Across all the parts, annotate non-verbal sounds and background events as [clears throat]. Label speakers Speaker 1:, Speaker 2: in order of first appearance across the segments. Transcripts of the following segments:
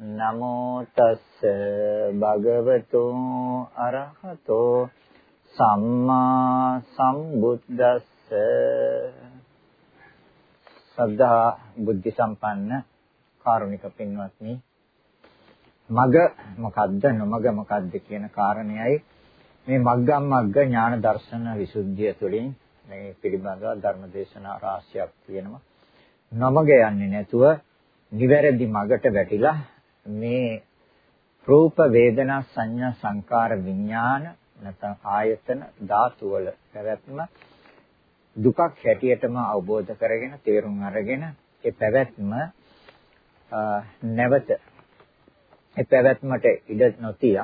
Speaker 1: නමෝ තස්ස භගවතු අරහතෝ සම්මා සම්බුද්දස්ස. සද්ධා බුද්ධ සම්පන්න කාරුණික පින්වත්නි මග මොකද්ද නොමග මොකද්ද කියන කාරණයයි මේ මග්ගම් මග්ග ඥාන දර්ශන විසුද්ධිය තුළින් මේ පිළිබඳව ධර්මදේශනා රාශියක් තියෙනවා. නොමග යන්නේ නැතුව නිවැරදි මගට වැටිලා මේ රූප වේදනා සංඥා සංකාර විඥාන නැත්නම් ආයතන ධාතු වල පැවැත්ම දුකක් හැටියටම අවබෝධ කරගෙන තේරුම් අරගෙන ඒ පැවැත්ම නැවත ඒ පැවැත්මට ඉඩ නොතිය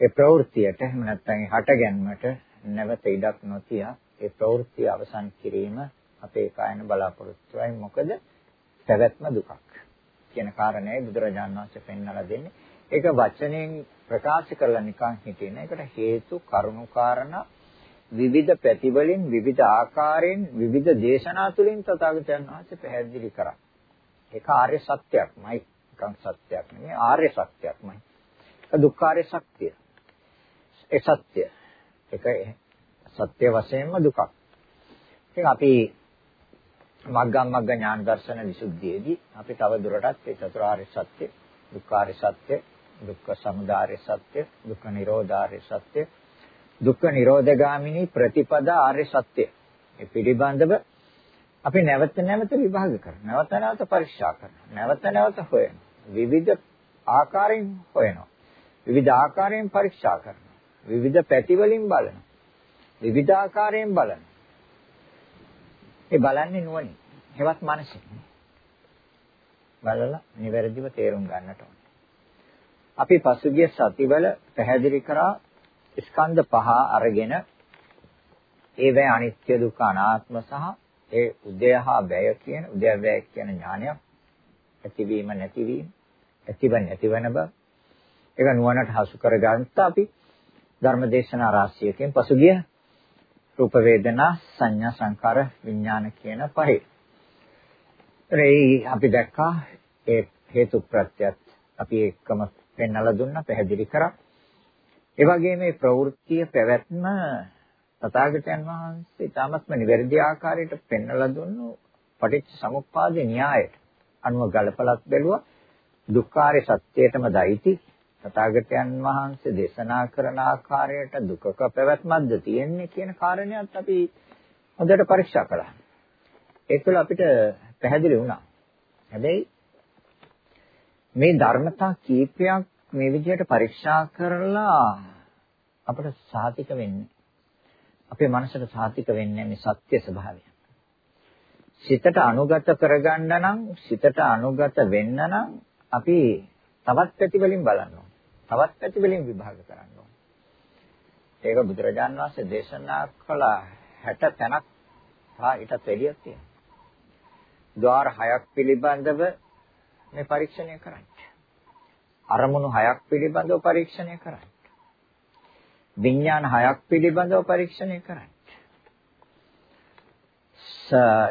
Speaker 1: ඒ ප්‍රවෘත්තියට එහෙම නැත්නම් හටගැන්මට නැවත ඉඩක් නොතිය ඒ ප්‍රවෘත්තිය අවසන් කිරීම අපේ කායන බලාපොරොත්තුවයි මොකද පැවැත්ම දුකක්. කියන කාරණේ බුදුරජාණන් වහන්සේ පෙන්වලා දෙන්නේ. ඒක වචනයෙන් ප්‍රකාශ කරලා නිකන් හිටින. ඒකට හේතු කරුණු කාරණා විවිධ පැතිවලින් විවිධ ආකාරයෙන් විවිධ දේශනා තුලින් තථාගතයන් වහන්සේ පැහැදිලි කරා. ඒක ආර්ය සත්‍යයක්මයි. නිකන් සත්‍යයක් නෙමෙයි ආර්ය සත්‍යයක්මයි. ඒක දුක්ඛාරය සත්‍ය. ඒ සත්‍ය. ඒක සත්‍ය වශයෙන්ම දුකක්. ඉතින් අපි මග්ගම් මග්ග ඥාන දර්ශන විසුද්ධියේදී අපි තව දුරටත් ඒ චතුරාර්ය සත්‍ය, දුක්ඛාරය සත්‍ය, දුක්ඛ සමුදය සත්‍ය, දුක්ඛ නිරෝධාර්ය සත්‍ය, දුක්ඛ නිරෝධගාමිනී ප්‍රතිපදා ආර්ය සත්‍ය. මේ පිළිබඳව අපි නැවත නැවත විභාග කරනවා. නැවත නැවත පරීක්ෂා කරනවා. නැවත නැවත හොයනවා. විවිධ ආකාරයෙන් හොයනවා. විවිධ ආකාරයෙන් පරීක්ෂා කරනවා. විවිධ පැති වලින් බලනවා. විවිධ ආකාරයෙන් බලනවා. ඒ බලන්නේ නුවණින්. හෙවත් මනසින්. බලලා නිවැරදිව තේරුම් ගන්නට ඕනේ. අපි පසුගිය සතිවල පැහැදිලි කරා ස්කන්ධ පහ අරගෙන ඒවැ අනිත්‍ය දුක්ඛ අනාත්ම සහ ඒ උදයහා වැය කියන උදයවැය කියන ඥානයක් ඇතිවීම නැතිවීම ඇතිව නැතිවන බව ඒක නුවණට හසු කරගන්නත් අපි ධර්මදේශනා රාශියකින් පසුගිය රූප වේදනා සංඥා සංකාර විඥාන කියන පහේ. ඒ අපි දැක්කා ඒ හේතු ප්‍රත්‍යත් අපි එක්කම පෙන්වලා දුන්නා පැහැදිලි කරා. ඒ වගේම මේ ප්‍රවෘත්තිය පැවැත්ම තථාගතයන් වහන්සේ තාමත්ම නිවැරදි ආකාරයට පෙන්වලා දුන්නු පටිච්ච සමුප්පාදේ න්‍යායට අනුව ගලපලත් බැලුවා දුක්ඛාරය සත්‍යයටම දයිති තථාගතයන් වහන්සේ දේශනා කරන ආකාරයට දුකක පැවැත්මක්ද තියෙන්නේ කියන කාරණයක් අපි හොඳට පරීක්ෂා කළා. ඒක තුළ අපිට පැහැදිලි වුණා. හැබැයි මේ ධර්මතා කීපයක් මේ විදිහට පරීක්ෂා කරලා අපිට සාතික වෙන්නේ. අපේ මනසට සාතික වෙන්නේ මේ සත්‍ය ස්වභාවය. සිතට අනුගත කරගන්න නම් සිතට අනුගත වෙන්න නම් අපි තවත් පැති වලින් බලන්න තවත් පැති වලින් විභාග කරන්න ඕනේ. ඒක බුදුරජාන් වහන්සේ දේශනා කළ 60 තැනක් හා ඊටත් වැඩියක් තියෙනවා. ద్వාර හයක් පිළිබඳව මේ පරීක්ෂණය කරන්න. අරමුණු හයක් පිළිබඳව පරීක්ෂණය කරන්න. විඥාන හයක් පිළිබඳව පරීක්ෂණය කරන්න.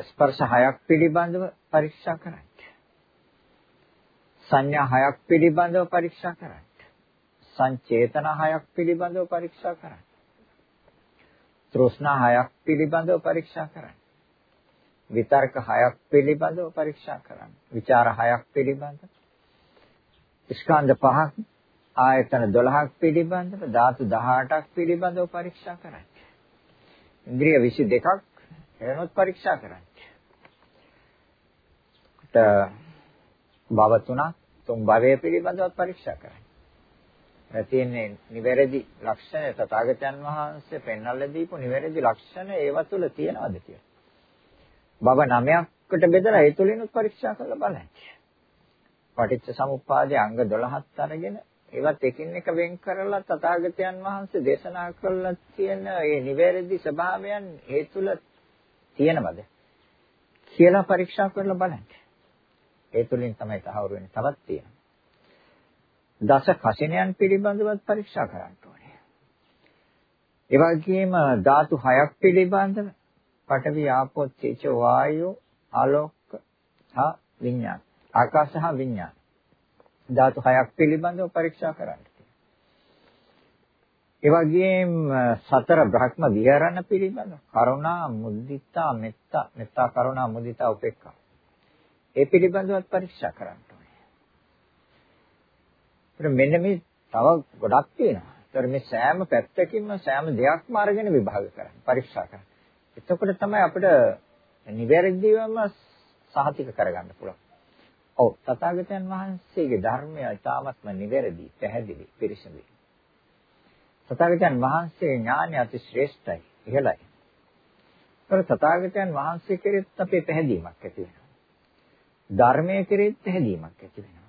Speaker 1: ස්පර්ශ හයක් පිළිබඳව පරීක්ෂා කරන්න. සංඥා හයක් පිළිබඳව පරීක්ෂා කරන්න. සංචේතන හයක් පිළිබඳව පරීක්ෂා කරන්න. තෘෂ්ණා හයක් පිළිබඳව පරීක්ෂා කරන්න. විතර්ක හයක් පිළිබඳව පරීක්ෂා කරන්න. ਵਿਚාර හයක් පිළිබඳව. ස්කන්ධ පහක් ආයතන 12ක් පිළිබඳව ධාතු 18ක් පිළිබඳව පරීක්ෂා කරන්න. ඉන්ද්‍රිය 22ක් එනොත් පරීක්ෂා කරන්න. භව තුනක් තුන් භවය පිළිබඳව පරීක්ෂා කරන්න. තියෙන්නේ නිවැරදි ලක්ෂණ තථාගතයන් වහන්සේ පෙන්වලා දීපු නිවැරදි ලක්ෂණ ඒව තුළ තියනවද කියලා. භව නවයකට බෙදලා ඒ තුලිනුත් පරීක්ෂා කරලා බලන්න. පටිච්ච සමුප්පාදයේ අංග 12ත් අරගෙන ඒවත් එකින් එක වෙන් කරලා තථාගතයන් වහන්සේ දේශනා කළා තියෙන මේ නිවැරදි ස්වභාවයන් ඒ තුල තියෙනවද කියලා පරීක්ෂා කරලා බලන්න. ඒ තුලින් තමයි තහවුරු වෙන්නේ. තවත් තියෙනවා. දස කසිනයන් පිළිබඳවත් පරීක්ෂා කරන්න ඕනේ. ඒ වගේම ධාතු හයක් පිළිබඳව පඨවි ආපෝ තේජෝ වායෝ ආලෝක හා විඥාන ආකාශ හා විඥාන ධාතු හයක් පිළිබඳව පරීක්ෂා කරන්න. ඒ වගේම සතර බ්‍රහ්ම විහරණ පිළිබඳව කරුණා මුදිතා මෙත්තා. මෙත්තා කරුණා මුදිතා උපේක්ඛා. ඒ පිළිබඳවත් පරීක්ෂා කරන්න ඕනේ. ඒත් මෙන්න මේ තව ගොඩක් තියෙනවා. ඒතර මේ සෑම පැත්තකින්ම සෑම දෙයක්ම අරගෙන විභාග කරන්න පරීක්ෂා කරන්න. එතකොට තමයි අපිට නිවැරදිවම සහතික කරගන්න පුළුවන්. ඔව් තථාගතයන් වහන්සේගේ ධර්මය ඉතාමත්ම නිවැරදි, පැහැදිලි, පිරිසිදුයි. තථාගතයන් වහන්සේ ඥානය අති ශ්‍රේෂ්ඨයි, ඉහළයි. ඒතර තථාගතයන් වහන්සේ කෙරෙත් අපේ පැහැදීමක් ඇති වෙනවා. ධර්මයේ කෙරෙත් පැහැදීමක් ඇති වෙනවා.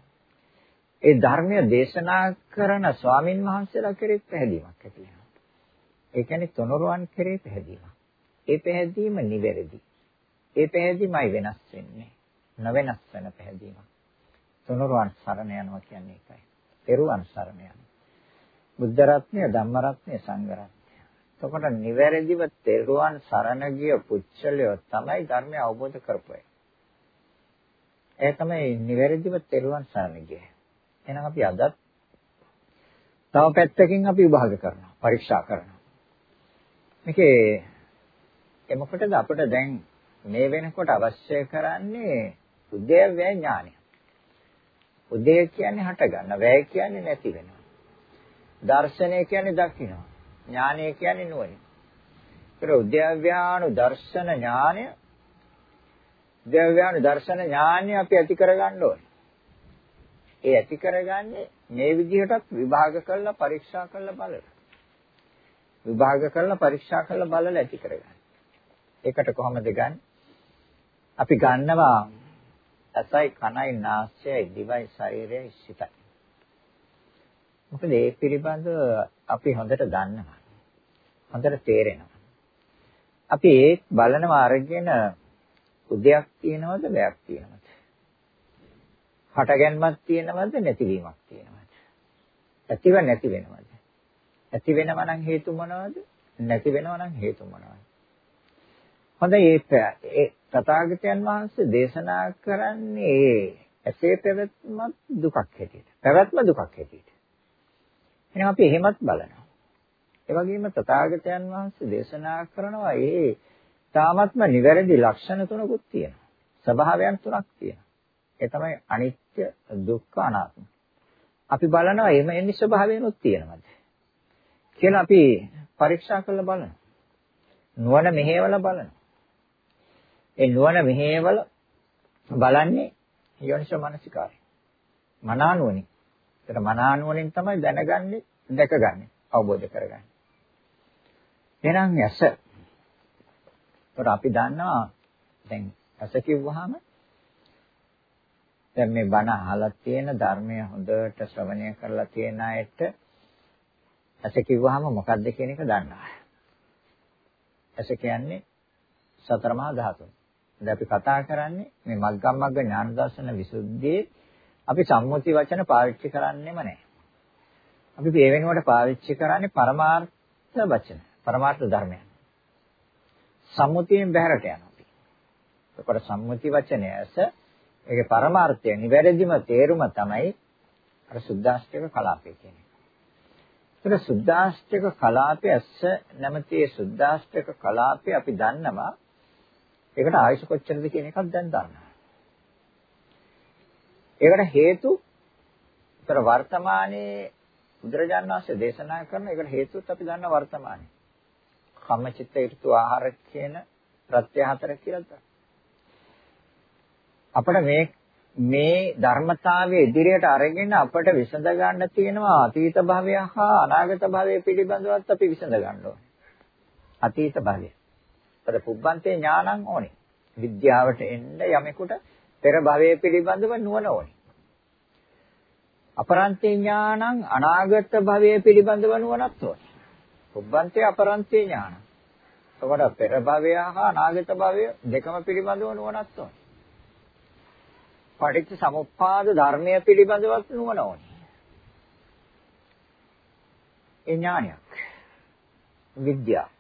Speaker 1: ඒ ධර්මය දේශනා කරන ස්වාමින් වහන්සේලා කෙරෙත් පැහැදීමක් ඇති වෙනවා. ඒ කියන්නේ තොනරුවන් කෙරේ පැහැදීමක්. ඒ පැහැදීම නිවැරදි. ඒ පැහැදීමයි වෙනස් වෙන්නේ. නොවෙනස් වෙන පැහැදීමක්. තුනුරුවන් සරණ යනවා කියන්නේ ඒකයි. පෙරුවන් සරණ යනවා. බුද්ධ රත්නය, ධම්ම රත්නය, සංඝ රත්නය. එතකොට නිවැරදිව තෙරුවන් සරණ ගිය පුච්චලයෝ තමයි ධර්මය අවබෝධ කරපුවේ. ඒ තමයි නිවැරදිව තෙරුවන් සරණ ගියේ. එහෙනම් අපි අදත් තව පැත්තකින් අපි විභාග කරනවා, පරීක්ෂා කරනවා. මේකේ එමකොටද අපිට දැන් මේ වෙනකොට අවශ්‍ය කරන්නේ උදේවැය ඥානය. උදේ කියන්නේ හට ගන්න, වැය කියන්නේ නැති වෙනවා. දර්ශනය කියන්නේ දකින්නවා. ඥානය කියන්නේ නුවණ. ඒතර උද්‍යව්‍යානු දර්ශන ඥානය උද්‍යව්‍යානු දර්ශන ඥානය අපි ඇති කරගන්න ඕනේ. ඒ ඇති කරගන්නේ මේ විදිහටත් විභාග කරලා පරීක්ෂා කරලා බලලා. විභාග කරලා පරීක්ෂා කරලා බලලා ඇති කරගන්න. ඒකට කොහොමද ගන්නේ? අපි ගන්නවා ඇසයි කනයි නාසයයි දිවයි ශරීරයයි සිතයි. මොකද ඒ පිළිබඳව අපි හොඳට දන්නවා. හොඳට තේරෙනවා. අපි ඒ බලනවා අරගෙන උදයක් තියෙනවද වැයක් තියෙනවද? හටගැන්මක් තියෙනවද නැතිවීමක් තියෙනවද? ඇතිව නැති වෙනවද? ඇති වෙනවා නම් හේතු මොනවද? නැති වෙනවා නම් හේතු මොනවද? හොඳයි ඒ තථාගතයන් වහන්සේ දේශනා කරන්නේ ඇසේ පැවැත්මත් දුකක් හැටියට. පැවැත්ම දුකක් හැටියට. එහෙනම් අපි එහෙමත් බලනවා. ඒ වගේම තථාගතයන් වහන්සේ දේශනා කරනවා ඒ තාමත්ම නිවැරදි ලක්ෂණ තුනකුත් තියෙනවා. ස්වභාවයන් තුනක් තියෙනවා. ඒ තමයි අනිත්‍ය, දුක්ඛ, අනාත්ම. අපි බලනවා එහෙම එන්නේ ස්වභාවයනොත් තියෙනවද කියලා අපි පරීක්ෂා කරලා බලනවා. නුවණ මෙහෙवला බලනවා. ඒ නුවණ මෙහෙවල බලන්නේ යෝනිසෝ මනසිකාරය. මනානුවණින්. ඒතර මනානුවණින් තමයි දැනගන්නේ, දැකගන්නේ, අවබෝධ කරගන්නේ. එහෙනම් ඇස. ඒතර අපි දන්නවා දැන් ඇස කිව්වහම දැන් මේ බණ අහලා තියෙන ධර්මය හොඳට ශ්‍රවණය කරලා තියෙන අයට ඇස කිව්වහම මොකක්ද කියන එක දන්නවා. ඇස කියන්නේ සතර මහා ධාතුන්. දැන් අපි කතා කරන්නේ මේ මග්ගමග්ග ඥාන දර්ශන විසුද්ධියේ අපි සම්මුති වචන පාවිච්චි කරන්නේම නැහැ. අපි මේ වෙනුවට පාවිච්චි කරන්නේ පරමාර්ථ වචන, පරමාර්ථ ධර්මයන්. සම්මුතියෙන් බැහැරට යනවා අපි. ඒකට සම්මුති වචනය ඇස ඒකේ පරමාර්ථය නිවැරදිම තේරුම තමයි අර සුද්දාෂ්ටක කලාපය කියන්නේ. ඒක සුද්දාෂ්ටක කලාපය ඇස නැමැති සුද්දාෂ්ටක කලාපය අපි දන්නවා ඒකට ආයුෂ කොච්චරද කියන එකක් දැන් දන්නවා. ඒකට හේතු උතර වර්තමානයේ බුදුරජාණන් වහන්සේ දේශනා කරන එකට හේතුවත් අපි දන්න වර්තමානයේ. කම්මචිත්ත ඍතු ආහාර කියන ප්‍රත්‍ය හතර කියලා අපිට මේ මේ ධර්මතාවයේ ඉදිරියට අරගෙන අපට විසඳ ගන්න තියෙනවා අතීත භවය හා අනාගත භවය පිළිබඳවත් අපි විසඳ ගන්න ඕනේ. අතීත භවය. පද පුබ්බන්තේ ඥානං ඕනේ. විද්‍යාවට එන්න යමෙකුට පෙර භවයේ පිළිබඳව නුවණ ඕනේ. අපරන්තේ ඥානං අනාගත භවයේ පිළිබඳව නුවණක් ඕනේ. පුබ්බන්තේ අපරන්තේ ඥානං. එතකොට පෙර භවය හා අනාගත භවය දෙකම පිළිබඳව නුවණක් ඕනේ. පටිච්ච සමුප්පාද ධර්මය පිළිබඳවත් නුවණ ඕනේ. ඒ ඥානයක්. විද්‍යාව.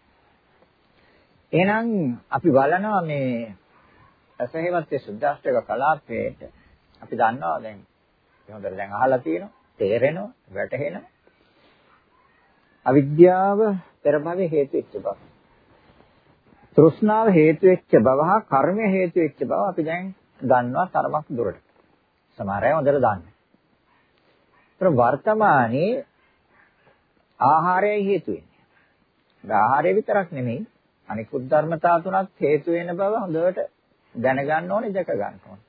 Speaker 1: එහෙනම් අපි බලනවා මේ අසහේවත් සුද්දාෂ්ටක කලාපයේට අපි දන්නවා දැන් හොඳට දැන් අහලා තියෙනවා තේරෙනවා වැටහෙනවා අවිද්‍යාව පෙර භවයේ හේතු වෙච්ච බව තෘෂ්ණාව හේතු වෙච්ච බව හා කර්මය හේතු වෙච්ච බව අපි දැන් දන්නවා තරමක් දුරට සමහර අය හොඳට දන්නේ. ඒතර වර්තමානයේ ආහාරයයි හේතු වෙන්නේ. ආහාරය විතරක් නෙමෙයි අනිකුත් ධර්මතා තුනක් හේතු වෙන බව හොඳට දැනගන්න ඕනේ දැක ගන්න ඕනේ.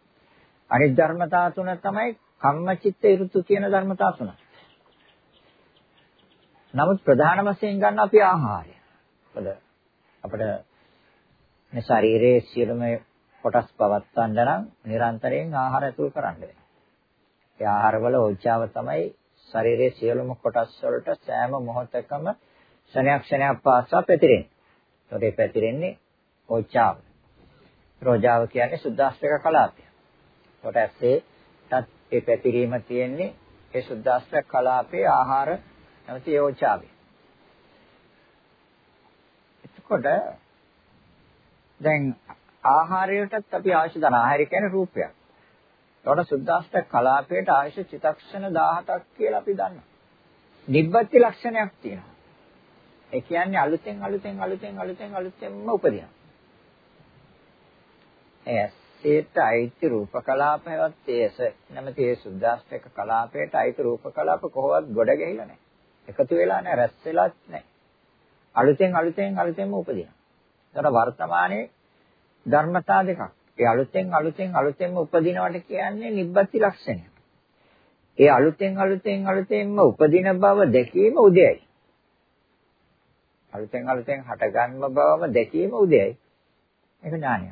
Speaker 1: අනිත් ධර්මතා තුන තමයි කම්මචිත්ත ඍතු කියන ධර්මතා තුන. නමුත් ප්‍රධාන වශයෙන් ගන්න අපි ආහාරය. මොකද අපිට මේ ශරීරයේ සියලුම කොටස් පවත්වන්න නම් නිරන්තරයෙන් ආහාර ඇතුල් කරන්න වෙනවා. ඒ ආහාරවල ඕජාව තමයි ශරීරයේ සියලුම කොටස් වලට සෑම මොහොතකම ක්ෂණයක් ක්ෂණයක් පාසා පැතිරෙන්නේ. ඒකට ඒ පැතිරෙන්නේ ඕජාව. රෝජාව කියන්නේ සුද්දාස්ත්‍රක කලාපය. ඒකට ඇස්සේටත් ඒ පැතිරීම තියෙන්නේ ඒ සුද්දාස්ත්‍රක කලාපයේ ආහාර නැවති ඕජාවේ. එතකොට දැන් ආහාරයටත් අපි අවශ්‍ය දන ආහාරය කියන්නේ රූපයක්. ඒකට සුද්දාෂ්ටක කලාපයට අවශ්‍ය චිතක්ෂණ 17ක් කියලා අපි දන්නවා. නිබ්බති ලක්ෂණයක් තියෙනවා. ඒ කියන්නේ අලුතෙන් අලුතෙන් අලුතෙන් අලුතෙන් අලුතෙන්ම උපදිනවා. එයසේට අයිති රූප කලාපයවත් ඒස නැමැති ඒ සුද්දාෂ්ටක කලාපයට අයිති රූප කලාප කොහොමවත් ගොඩ ගැහිලා නැහැ. එකතු වෙලා නැහැ, රැස් වෙලාත් නැහැ. අලුතෙන් අලුතෙන් අලුතෙන්ම උපදිනවා. ඒතර වර්තමානයේ ධර්මතා දෙකක්. ඒ අලුතෙන් අලුතෙන් අලුතෙන්ම උපදිනවට කියන්නේ නිබ්බති ලක්ෂණය. ඒ අලුතෙන් අලුතෙන් අලුතෙන්ම උපදින බව දැකීම උදයයි. අලුතෙන් අලුතෙන් හටගන්ම බවම දැකීම උදයයි. ඒක ඥානය.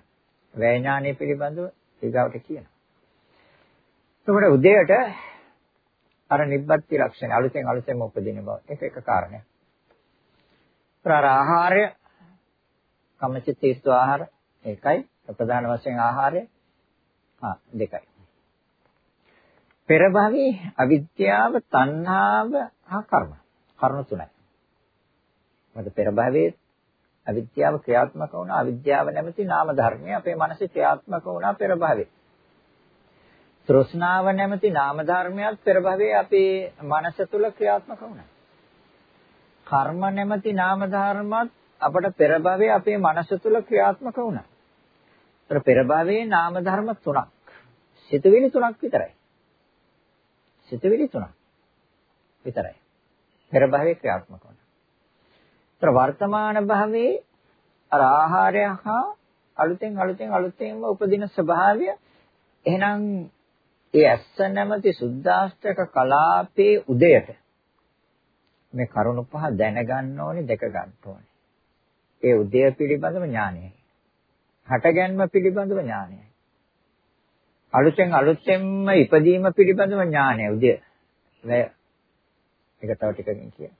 Speaker 1: වැය ඥානය පිළිබඳව ඊගාවට කියනවා. එතකොට උදයට අර නිබ්බති ලක්ෂණ අලුතෙන් අලුතෙන්ම උපදින බව ඒක එක කාරණයක්. ප්‍රාර ආහාරය කම්මචිත් තීර්ථ ආහාර ඒකයි ප්‍රධාන වශයෙන් ආහාරය ආ දෙකයි. පෙර භවයේ අවිද්‍යාව, තණ්හාව හා කර්ම. කර්ම තුනයි. මොකද පෙර භවයේ අවිද්‍යාව ක්‍රියාත්මක වුණා අවිද්‍යාව නැමැති නාම ධර්මය අපේ මනසේ ක්‍රියාත්මක වුණා පෙර භවයේ. තෘෂ්ණාව නැමැති නාම ධර්මයක් පෙර භවයේ අපේ මනස තුල ක්‍රියාත්මක වුණා. කර්ම නැමැති නාම ධර්මත් අපට පෙර භවයේ අපේ මනස තුල ක්‍රියාත්මක වුණා. ඒතර පෙර භවයේ නාම ධර්ම තුනක්. සිතුවිලි තුනක් විතරයි. සිතුවිලි තුනක් විතරයි. පෙර භවයේ ක්‍රියාත්මක වුණා. ඒතර වර්තමාන භවයේ අර ආහාරය හා අලුතෙන් අලුතෙන් අලුතෙන්ම උපදින ස්වභාවය එහෙනම් ඒ ඇස්ස නැමැති සුද්දාෂ්ටක කලාපේ උදයට මේ කරුණ පහ දැනගන්න ඕනේ දැක ගන්න ඕනේ. ඒ උදය පිළිබඳව ඥානයයි. හටගැන්ම පිළිබඳව ඥානයයි. අලුතෙන් අලුතෙන්ම ඉපදීම පිළිබඳව ඥානය උදය. වැය. ඒක තව ටිකකින් කියන්න.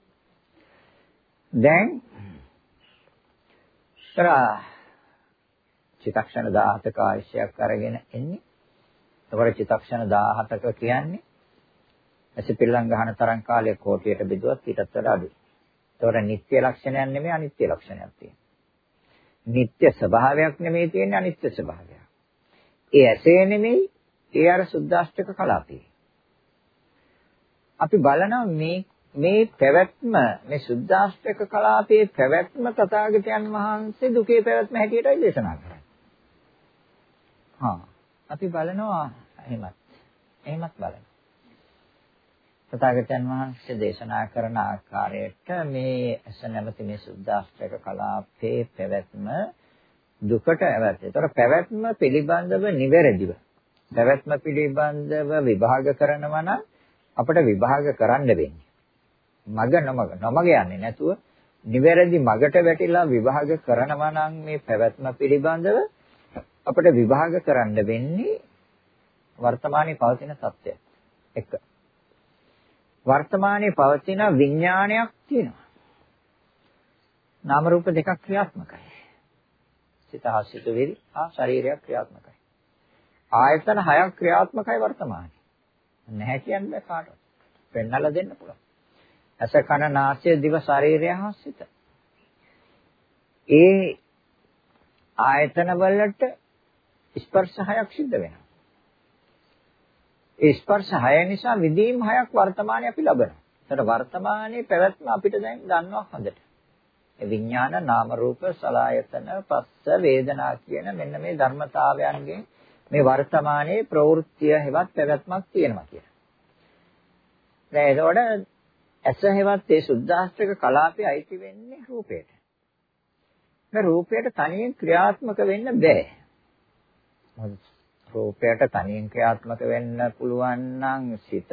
Speaker 1: දැන් තර චිතක්ෂණ 17ක ආයශයක් අරගෙන එන්නේ. එතකොට චිතක්ෂණ 17ක කියන්නේ ඇසිපිල්ලම් ගහන තරම් කාලයක් කෝටියට බෙදුවත් ඊටත් වඩා අඩුයි. ඒතොර නිත්‍ය ලක්ෂණයක් නෙමෙයි අනිත්‍ය ලක්ෂණයක් තියෙනවා. නිත්‍ය ස්වභාවයක් නෙමෙයි තියෙන්නේ අනිත්‍ය ස්වභාවයක්. ඒ ඇසේ නෙමෙයි ඒ අර සුද්දාෂ්ටක කලාපේ. අපි බලනවා මේ මේ පැවැත්ම මේ සුද්දාෂ්ටක කලාපයේ පැවැත්ම තථාගතයන් වහන්සේ දුකේ පැවැත්ම හැටියටයි දේශනා කරන්නේ. හා අපි බලනවා එහෙමත් එහෙමත් බලනවා. තථාගතයන් වහන්සේ දේශනා කරන ආකාරයට මේ ඇස නැමැති මේ සුද්දාස්ත්‍රක කලාපේ පැවැත්ම දුකට ඇවැත්. ඒතර පැවැත්ම පිළිබඳව නිවැරදිව පැවැත්ම පිළිබඳව විභාග කරනවා නම් අපිට විභාග කරන්න වෙන්නේ. මග නොමග නොමග යන්නේ නැතුව නිවැරදි මගට වැටිලා විභාග කරනවා නම් මේ පැවැත්ම පිළිබඳව අපිට විභාග කරන්න වෙන්නේ වර්තමානයේ පවතින සත්‍යය. එක. වර්තමානයේ පවතින විඥානයක් තියෙනවා. නාම රූප දෙකක් ක්‍රියාත්මකයි. සිත හා සිතුවිලි හා ශරීරයක් ක්‍රියාත්මකයි. ආයතන හයක් ක්‍රියාත්මකයි වර්තමානයේ. නැහැ කියන්නේ කාටවත්. පෙන්නලා දෙන්න පුළුවන්. ඇස කන නාසය දිව ශරීරය හා සිත. ඒ ආයතන වලට ස්පර්ශ හයක් සිද්ධ වෙනවා. ඒ ස්පර්ශ හය නිසා විදීම් හයක් වර්තමානයේ අපි ලබනවා. ඒතර වර්තමානයේ පැවැත්ම අපිට දැන් දන්නවා හොඳට. විඥාන නාම රූප සලායතන පස්ස වේදනා කියන මෙන්න මේ ධර්මතාවයන්ගෙන් මේ වර්තමානයේ ප්‍රවෘත්තිය හෙවත් පැවැත්මක් තියෙනවා කියලා. දැන් එතකොට ඇස හෙවත් ඒ සුද්ධාස්ත්‍රක කලාපේ අයිති වෙන්නේ රූපයට. මේ රූපයට තනියෙන් ක්‍රියාත්මක වෙන්න බෑ. රූපයට තනියෙන් ක්‍රියාත්මක වෙන්න පුළුවන් නම් සිත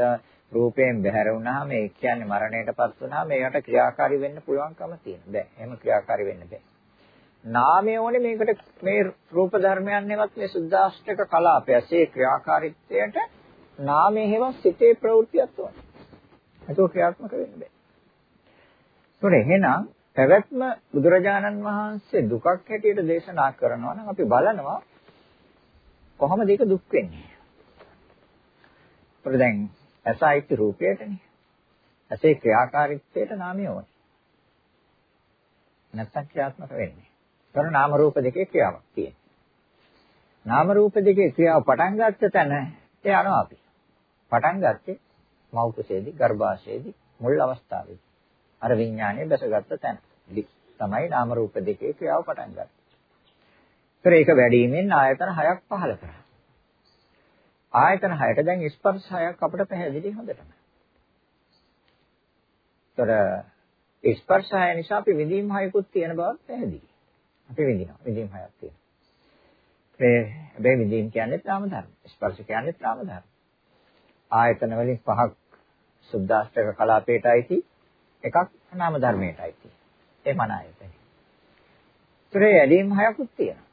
Speaker 1: රූපයෙන් බැහැර වුණාම ඒ කියන්නේ මරණයටපත් වුණාම ඒකට ක්‍රියාකාරී වෙන්න පුළුවන්කම තියෙනවා. බෑ. එහෙම ක්‍රියාකාරී වෙන්න බෑ. නාමය ඕනේ මේකට මේ රූප ධර්මයන් නෙවත් මේ සුද්ධාෂ්ටක කලාපය. ඒ ක්‍රියාකාරීත්වයට නාමයේ හේවත් සිතේ ප්‍රවෘත්තියක් ඕනේ. ඒක ක්‍රියාත්මක වෙන්න බෑ. ඒතොර එහෙනම් පැවැත්ම බුදුරජාණන් වහන්සේ දුකක් හැටියට දේශනා කරනවා නම් අපි බලනවා කොහොමද ඒක දුක් වෙන්නේ? ඒතොර දැන් ඇසයිත් රූපයටනේ. ඇසේ ක්‍රියාකාරීත්වයට නාමය ඕනේ. නැත්තම් ක්‍රියාත්මක වෙන්නේ. ඒතර නාම රූප දෙකේ ක්‍රියාවක් තියෙනවා. නාම රූප දෙකේ ක්‍රියාව පටන් ගත්ත තැන ඒ යනවා අපි. පටන් ගත්තේ මව් කුසේදී ගර්භාෂයේදී මුල් අවස්ථාවේදී. අර විඥානය බැසගත්ත තැන. තමයි නාම රූප දෙකේ ක්‍රියාව පටන් ගත්තේ. ඒතර ඒක වැඩිමෙන් ආයතන හයක් පහළ කරා. ආයතන හයට දැන් ස්පර්ශ හයක් අපිට පැහැදිලි හොඳටම. ඒතර ස්පර්ශ හය නිසා අපි විඳීම් හයකුත් තියෙන බව පැහැදිලි. අපි විඳිනවා. විඳීම් හයක් තියෙනවා. ඒ හැබැයි විඳීම් කියන්නේ නාම ධර්ම. ස්පර්ශ කියන්නේ නාම ධර්ම. ආයතන වලින් පහක් සුද්ධාෂ්ටක කලාපේටයි එකක් නාම ධර්මයටයි. ඒ මන ආයතන. ඒතරේ ඇලීම් හයකුත් තියෙනවා.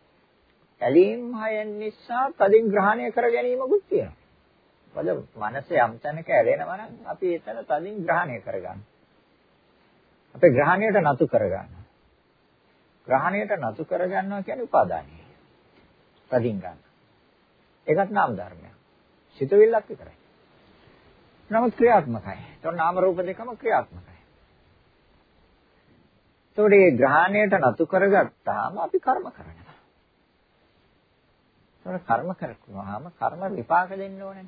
Speaker 1: ඇලීම් හයන් නිසා තදින් ග්‍රහණය කර ගැනීමකුත් තියෙනවා. මොකද මනස යම් තැනක ඇලෙනවා නම් අපි එතන තදින් ග්‍රහණය කරගන්නවා. අපේ ග්‍රහණයට නතු කරගන්නවා. ග්‍රහණයට නතු කරගන්නවා කියන්නේ උපාදානයි. තදින් ගන්න. ඒකත් නාම ධර්මයක්. සිතවිල්ලක් විතරයි. නමුත් ක්‍රියාත්මකයි. ඒතකොට නාම රූප දෙකම ක්‍රියාත්මකයි. ඒතකොට මේ ග්‍රහණයට නතු කරගත්තාම අපි කර්ම කරනවා. ඒතකොට කර්ම කරකුවාම කර්ම විපාක දෙන්න ඕනේ.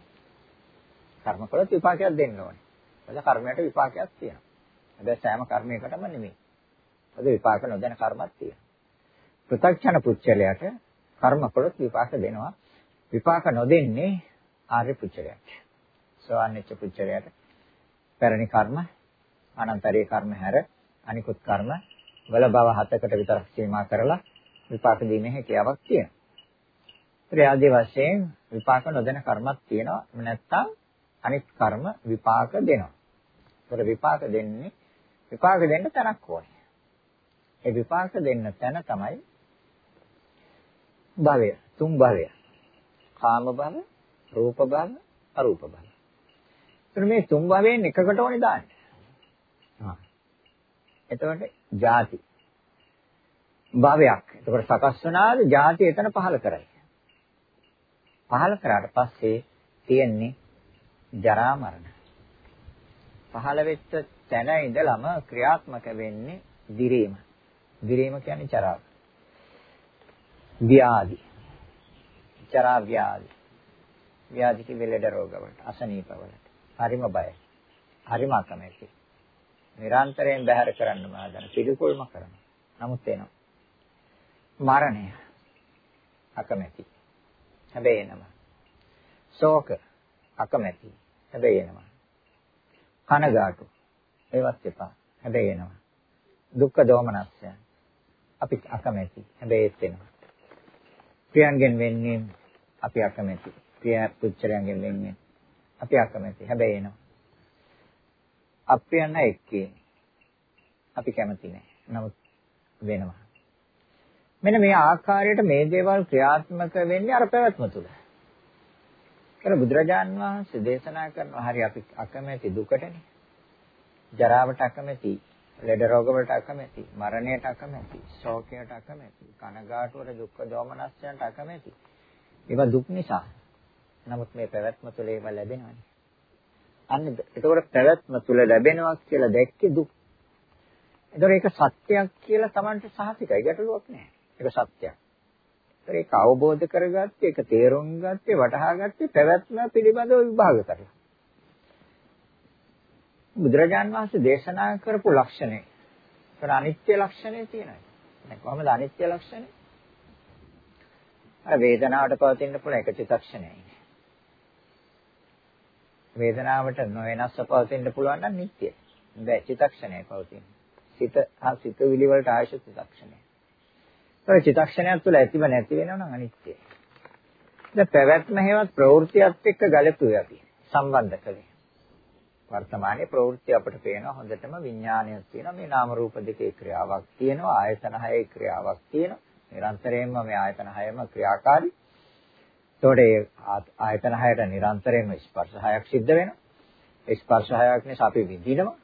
Speaker 1: කර්ම කළොත් විපාකයක් දෙන්න ඕනේ. මොකද කර්මයට විපාකයක් තියෙනවා. හැබැයි සෑම කර්මයකටම නෙමෙයි. මොකද විපාක නොදැන කර්මයක් තියෙනවා. පෘථග්ජන පුච්චලයට කර්ම කළොත් විපාක දෙනවා. විපාක නොදෙන්නේ ආර්ය පුච්චලයට. සෝවාන්ෙච්ච පුච්චරයට පැරණි කර්ම අනන්තරී කර්ම හැර අනිකුත් කර්ම වල බව හතකට විතරක් සීමා කරලා විපාක දීමේ හැකියාවක් තියෙනවා. ත්‍යාදී වශයෙන් විපාක නොදෙන කර්මක් තියෙනවා. නැත්තම් අනිත් කර්ම විපාක දෙනවා. ඒතර විපාක දෙන්නේ විපාක දෙන්න තැනක් ඕනේ. ඒ විපාක දෙන්න තැන තමයි භවය, තුන් භවය. කාම භව, රූප භව, අරූප භව. එතන මේ තුන් භවයෙන් එකකට ඕනේ දාන්න. හා. එතකොට ಜಾති භවයක්. එතකොට සකස් වුණාද ಜಾති එතන පහල කරයි. පහල කරාට පස්සේ තියෙන්නේ ජරා මරණ. පහල වෙච්ච තැන ඉඳලම ක්‍රියාත්මක වෙන්නේ දිරීම. දිරීම කියන්නේ චරාව. ව්‍යාධි. චරා ව්‍යාධි. ව්‍යාධි කිව්වේ ලෙඩ රෝග වලට, අසනීප වලට. හරිම බයයි. හරිම අකමැති. නිරන්තරයෙන් බැහැර කරන්න මාදන පිළිකුල්ම කරනවා. නමුත් එනවා. මරණය අකමැති. හැබැයි එනවා. ශෝක අකමැති. හැබැයි එනවා. කනගාටු ඒවත් එපා. හැබැයි එනවා. දුක්ඛ දෝමනස්ය. අපි අකමැති. හැබැයි ඒත් එනවා. ප්‍රියංගෙන් වෙන්නේ අපි අකමැති. ප්‍රිය පුච්චරයන්ගෙන් වෙන්නේ අපි අකමැති. හැබැයි එනවා. අප්‍රියන්න එක්කේ අපි කැමති නෑ. නමුත් වෙනවා. මෙන්න මේ ආකාරයට මේ දේවල් ක්‍රියාත්මක වෙන්නේ අර පැවැත්ම තුල. කර බුදුරජාන් වහන්සේ දේශනා කරනවා හරි අපි අකමැති දුකටනේ. ජරාවට අකමැති, ලෙඩ රෝග වලට අකමැති, මරණයට අකමැති, ශෝකයට අකමැති, කනගාටුවට දුක්ඛ දෝමනස්යන්ට අකමැති. ඒවා දුක් නිසා. නමුත් මේ පැවැත්ම තුළ ඒවා ලැබෙනවානේ. අන්න එතකොට පැවැත්ම තුළ ලැබෙනවා කියලා දැක්කේ දුක්. එතකොට ඒක සත්‍යයක් කියලා Tamanට සහතිකයි ගැටලුවක් නැහැ. ඒක සත්‍යයක්. ඒක අවබෝධ කරගත්තේ, ඒක තේරුම් ගත්තේ, වටහා ගත්තේ පැවැත්ම පිළිබඳව විභාග කරලා. බුදුරජාන් වහන්සේ දේශනා කරපු ලක්ෂණය. ඒතර අනිත්‍ය ලක්ෂණය තියෙනවා. දැන් කොහොමද අනිත්‍ය ලක්ෂණය? අර වේදනාවට පවතින්න පුළුවන් එක චිත්තක්ෂණයයි. වේදනාවට නොවෙනස්ව පවතින්න පුළුවන් නම් නිට්ටයයි. බෑ චිත්තක්ෂණයයි පවතින. සිත හා සිත විලි වලට ආයශ චිත්තක්ෂණය. ඒ චිත්තක්ෂණයක් තුළ ඇතිව නැති වෙනව නම් අනිත්‍යයි. දැන් පැවැත්ම හේවත් ප්‍රවෘත්තියත් එක්ක ගලපුවේ අපි සම්බන්ධ කළේ. වර්තමානයේ ප්‍රවෘත්ති අපිට පේනවා හොඳටම විඥානයක් තියෙනවා. මේ නාම රූප දෙකේ ක්‍රියාවක් තියෙනවා ආයතන හයේ ක්‍රියාවක් තියෙනවා. නිරන්තරයෙන්ම මේ ආයතන හයම ක්‍රියාකාරී. එතකොට ඒ ආයතන හයට නිරන්තරයෙන්ම ස්පර්ශ හයක් සිද්ධ වෙනවා. ස්පර්ශ හයක් නිසා අපි විඳිනවා.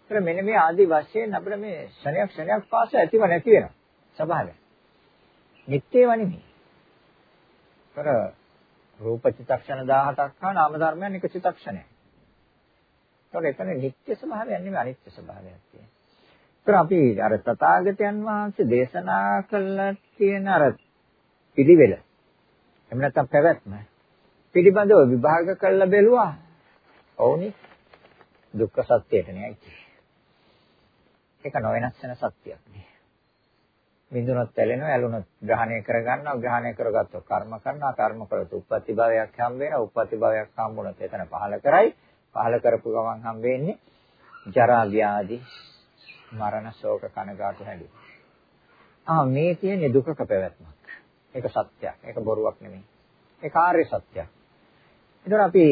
Speaker 1: ඒතර මෙන්න මේ ආදි වශයෙන් අපිට මේ ක්ෂණයක් ක්ෂණයක් පාස ඇතිව නැති වෙනවා. ස්වභාවය නිත්‍යව නෙමෙයි ඒතර රූප චිත්තක්ෂණ 17ක් හා නාම ධර්මයන් එක චිත්තක්ෂණයක් ඒතකොට එතන නිත්‍ය ස්වභාවයක් නෙමෙයි අනිත්‍ය ස්වභාවයක් තියෙනවා. ඒතර අපි අර තථාගතයන් වහන්සේ දේශනා කළා කියන අර පිළිවෙල එහෙම නැත්නම් පැවැත්ම පිළිබඳව විභාග කරලා බැලුවා. ඔවුනි දුක්ඛ සත්‍යයට නෑයි. ඒක නොවෙනස් වෙන සත්‍යයක් නේ. විඳුනොත් ඇලෙනවා ඇලුනොත් ග්‍රහණය කරගන්නවා ග්‍රහණය කරගත්තොත් කර්ම කරනවා කර්ම කළොත් උප්පත්ති භවයක් හම් වෙනවා උප්පත්ති භවයක් හම්බුනොත් එතන පහල කරයි පහල කරපු ගමන් හම් වෙන්නේ ජරා ව්‍යාධි මරණ ශෝක කනගාටු හැඬු. ආ මේ තියෙන දුකක පැවැත්මක්. ඒක සත්‍යයක්. ඒක බොරුවක් නෙමෙයි. ඒ කාර්ය සත්‍යයක්. ඒතර අපි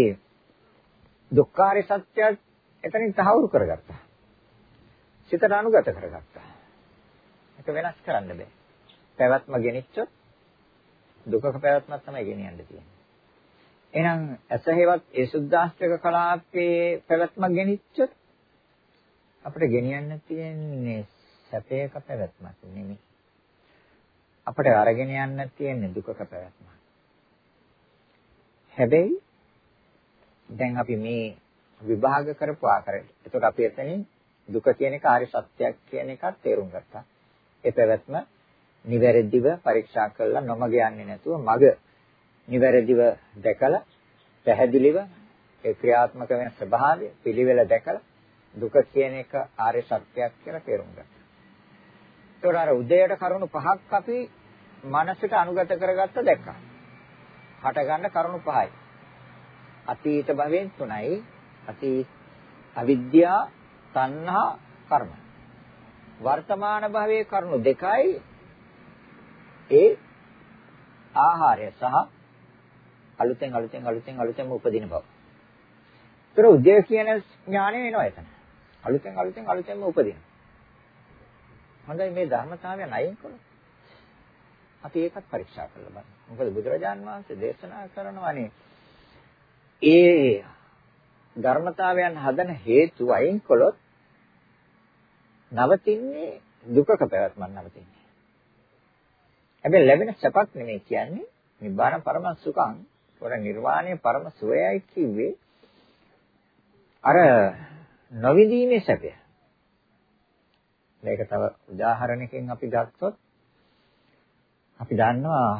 Speaker 1: දුක්ඛාරය සත්‍යයක් එතනින් තහවුරු කරගත්තා. සිතට අනුගත කරගත්තා. ඒක වෙනස් කරන්න බෑ. පැවැත්ම ගෙනිච්චොත් දුකක පැවැත්මක් තමයි ගෙනියන්න තියෙන්නේ. එහෙනම් ඇස හේවත් ඒ සුද්දාස්ත්‍රක කලාපයේ පැවැත්මක් ගෙනිච්චොත් අපිට ගෙනියන්න තියෙන්නේ සැපයක පැවැත්මක් නෙමෙයි. අපිට අරගෙන යන්න තියෙන්නේ දුකක පැවැත්මක්. හැබැයි දැන් අපි මේ විභාග කරපු ආකාරයට. එතකොට අපි එතනින් දුක කියන එක ආර්ය සත්‍යයක් කියන එකත් තේරුම් ගත්තා. ඒ පැවැත්ම නිවැරදිව පරීක්ෂා කළා නොමග යන්නේ නැතුව මග නිවැරදිව දැකලා පැහැදිලිව ඒ ක්‍රියාත්මක වෙන ස්වභාවය පිළිවෙල දැකලා දුක කියන එක ආර්ය සත්‍යයක් කියලා තේරුම් ගන්න. ඒතකොට අර උදේට කරුණු පහක් අපි මනසට අනුගත කරගත්ත දැක්කා. හට ගන්න කරුණු පහයි. අතීත භවෙන් තුනයි. අතීත අවිද්‍යා, තණ්හා, කර්ම. වර්තමාන භවයේ කරුණු දෙකයි. ඒ ආහාරය සහ අලුතෙන් අලුතෙන් අලුතෙන් අලුතෙන්ම උපදින බව. ඒතර උදේ කියන ඥාණය එනවා එතන. අලුතෙන් අලුතෙන් අලුතෙන්ම උපදින. හොඳයි මේ ධර්මතාවයන් අයින් කළොත් අපි ඒකත් පරීක්ෂා කරලා බලමු. මොකද බුදුරජාන් වහන්සේ දේශනා කරනවානේ ඒ ධර්මතාවයන් හදන හේතු අයින් කළොත් නවතින්නේ දුකක පැවැත්මක් නවතින්නේ. හැබැයි ලැබෙන සැපක් නෙමෙයි කියන්නේ නිබ්බාන පරම සුඛං ඔර නිර්වාණය පරම සුවයයි කිව්වේ අර නොවිදීමේ සැපය. මේක තව උදාහරණයකින් අපි ගත්තොත් අපි දන්නවා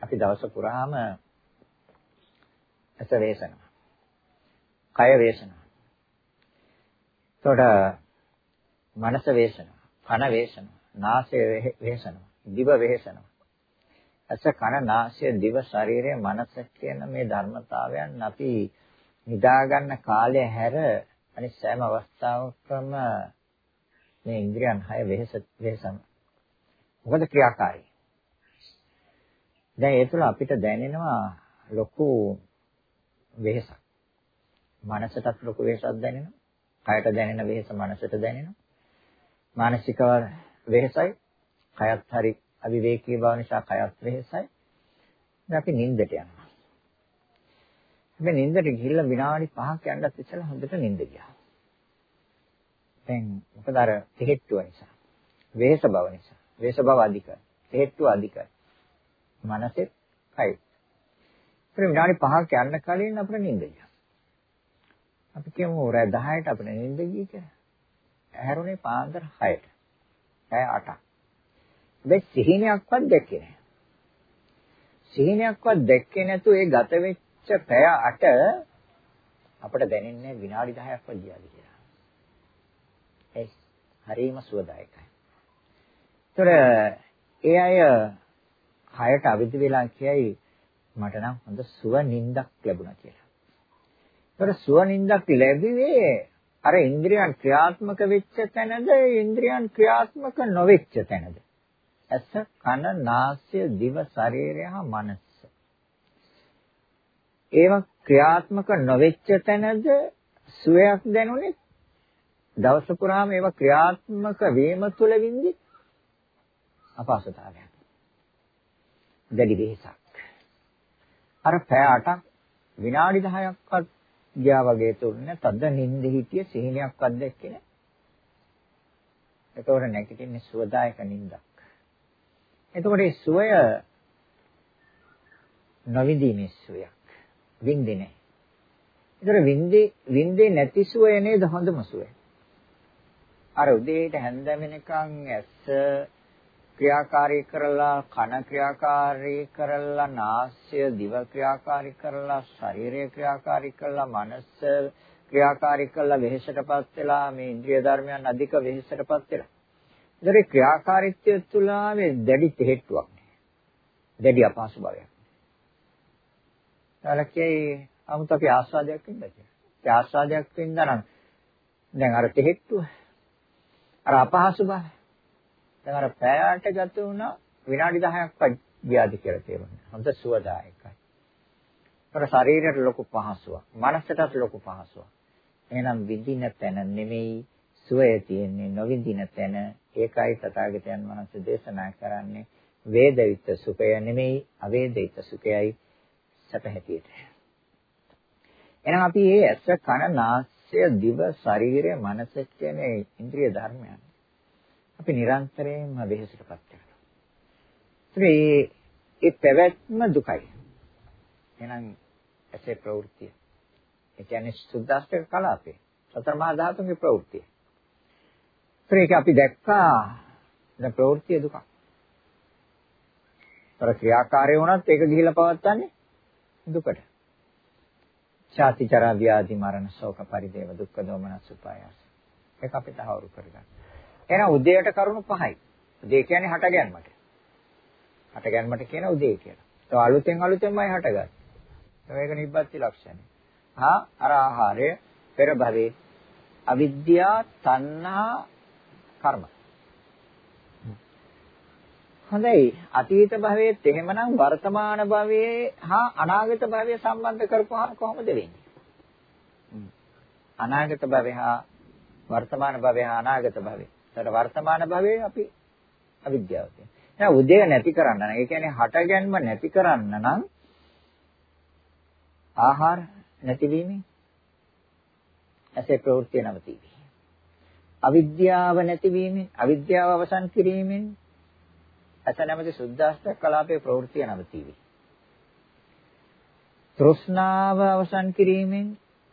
Speaker 1: අපි දවස පුරාම ඇස වේසනවා. කය වේසනවා. එතකොට මනස වේසනවා. කන වේසනවා. නාසය වේසනවා. දිව වේසනවා. ඇස කන නාසය දිව ශරීරය මනස කියන මේ ධර්මතාවයන් අපි නිදා ගන්න කාලය හැර අනිත් සෑම අවස්ථාවකම මේ ඉන්ද්‍රියන් හය වෙහස වෙහසම. මොකද ක්‍රියාකාරී. දැන් ඒ තුළ අපිට දැනෙනවා ලොකු වෙහසක්. මනසටත් ලොකු වෙහසක් දැනෙනවා. කයට දැනෙන වෙහස මනසට දැනෙනවා. මානසික වෙහසයි. කයත් හරි අවිවේකී බව නිසා කයත් වෙහසයි. දැන් අපි නිින්දට යනවා. මේ නිින්දට ගිහිල්ලා විනාඩි 5ක් යන්නත් ඉස්සෙල්ලා හොඳට නිින්ද ගියා. දැන් මොකද අර තෙහෙට්ටුව නිසා. වෙහස බව නිසා. වෙහස බව අධිකයි. තෙහෙට්ටුව අධිකයි. මනසෙත් කයි. ඒ විනාඩි 5ක් යන්න කලින් අපිට නිින්ද ගියා. අපි කියමු රෑ 10ට අපිට නිින්ද ගියේ කියලා. ඇහැරුනේ පාන්දර 6ට. ඇය 8ක්. මේ සිහිනයක්වත් දැක්කේ නැහැ. සිහිනයක්වත් දැක්කේ නැතු ඒ ගත වෙච්ච පැය 8 අපිට දැනෙන්නේ විනාඩි 10ක්වත් ගියාද කියලා. ඒ හරිම සුවදායකයි. ඒතර ඒ අය කයට අවිදි වෙලා කියයි මට නම් හොඳ සුව නිින්දක් ලැබුණා කියලා. ඒතර සුව නිින්දක් ලැබුවේ අර ඉන්ද්‍රියන් ක්‍රියාත්මක වෙච්ච තැනද ඉන්ද්‍රියන් ක්‍රියාත්මක නොවෙච්ච තැනද? ඇස, කන, නාසය, දිව, ශරීරය හා මනස. ඒවා ක්‍රියාත්මක නොවෙච්ච තැනද සුවයක් දැනුනේ? දවස පුරාම ඒවා ක්‍රියාත්මක වීම තුළ වින්දි අපහසුතාවයක්. දැඩි වෙහසක්. අර පැය 8ක් විනාඩි 10ක්වත් ගියා වගේ තුන්නේ තද නිින්ද හිටිය සිහිනයක්වත් දැක්කේ නැහැ. ඒතකොට නැගිටින්නේ සුවදායක නිින්දක්. එතකොට මේ සුවය නොවිඳීමේ සුවයක්. විඳින්නේ නැහැ. ඒතර විඳේ විඳේ නැති සුවය නේද හොඳම සුවය. අර උදේට හැන්ද වෙනකන් ඇස් ක්‍රියාකාරී කරලා කන ක්‍රියාකාරී කරලා නාසය දිව ක්‍රියාකාරී කරලා ශරීරය ක්‍රියාකාරී කරලා මනස ක්‍රියාකාරී කරලා වෙහෙසටපත් වෙලා මේ ඉන්ද්‍රිය ධර්මයන් අධික වෙහෙසටපත් වෙලා. ඒතරේ ක්‍රියාකාරීත්වය තුළ මේ දැඩි තෙහෙට්ටුවක් නෑ. දැඩි අපහසු භාවයක්. තාලකේ 아무ත අපි ආස්වාදයක් වින්දා කියලා. ඒ ආස්වාදයක් වින්දා නම් දැන් අර තෙහෙට්ටුව අර අපහසු භාවය දැන් අර පැයට ගත වුණා විනාඩි 10ක් ගියාද කියලා තේරුණා. හොඳ සුවදායකයි. ඒතර ශරීරයට ලොකු පහසුවක්, මනසටත් ලොකු පහසුවක්. එහෙනම් විඳින තැන නෙමෙයි සුවය තියෙන්නේ නොවිඳින තැන. ඒකයි තථාගතයන් වහන්සේ දේශනා කරන්නේ වේදිත සුඛය නෙමෙයි අවේදිත සුඛයයි සැප හැටියට. එහෙනම් අපි මේ ඇස කන නාසය දිව ශරීරය මනස කියන ඉන්ද්‍රිය ධර්මයන් අපි නිරන්තරයෙන්ම වෙහෙසටපත් වෙනවා. ඒ ඒ පැවැත්ම දුකයි. එහෙනම් ඇසේ ප්‍රවෘත්තිය. ඒ කියන්නේ සුද්දාස්තක කලාපේ. සතර මහා ධාතුන්ගේ ප්‍රවෘත්තිය. ඒක අපි දැක්කා දැන් ප්‍රවෘත්තිය දුකක්. තර ක්‍රියාකාරී වුණත් ඒක ගිහිලා පවත්තන්නේ දුකට. ඡාති චරා ව්‍යාධි මරණ ශෝක පරිදේව දුක්ඛ දෝමනස් උපායාස. ඒක අපිට හවුරු කරගන්න. එහෙනම් උදේට කරුණු පහයි. උදේ කියන්නේ හට ගැනීමට. හට ගැනීමට කියන උදේ කියලා. તો අලුතෙන් අලුතෙන්මයි හටගන්නේ. මේක නිබ්බත්ති ලක්ෂණය. හා අර ආහාරය පෙර භවයේ අවිද්‍යා තණ්හා කර්ම. හොඳයි අතීත භවයේත් එහෙමනම් වර්තමාන භවයේ හා අනාගත භවයේ සම්බන්ධ කරපුවාම කොහොමද වෙන්නේ? අනාගත භවය හා වර්තමාන භවය හා අනාගත භවය ඒතර වර්තමාන භවයේ අපි අවිද්‍යාව තියෙනවා. එහෙනම් උදය නැති කරන්න නම් ඒ කියන්නේ හටගැන්ම නැති කරන්න නම් ආහාර නැතිවීමෙන් ඇසේ ප්‍රවෘත්ති නවතිවි. අවිද්‍යාව නැතිවීමෙන් අවිද්‍යාව අවසන් කිරීමෙන් ඇස නැමැති සුද්ධාස්ත්‍ර කලාපේ ප්‍රවෘත්ති නවතිවි. තෘෂ්ණාව අවසන් කිරීමෙන්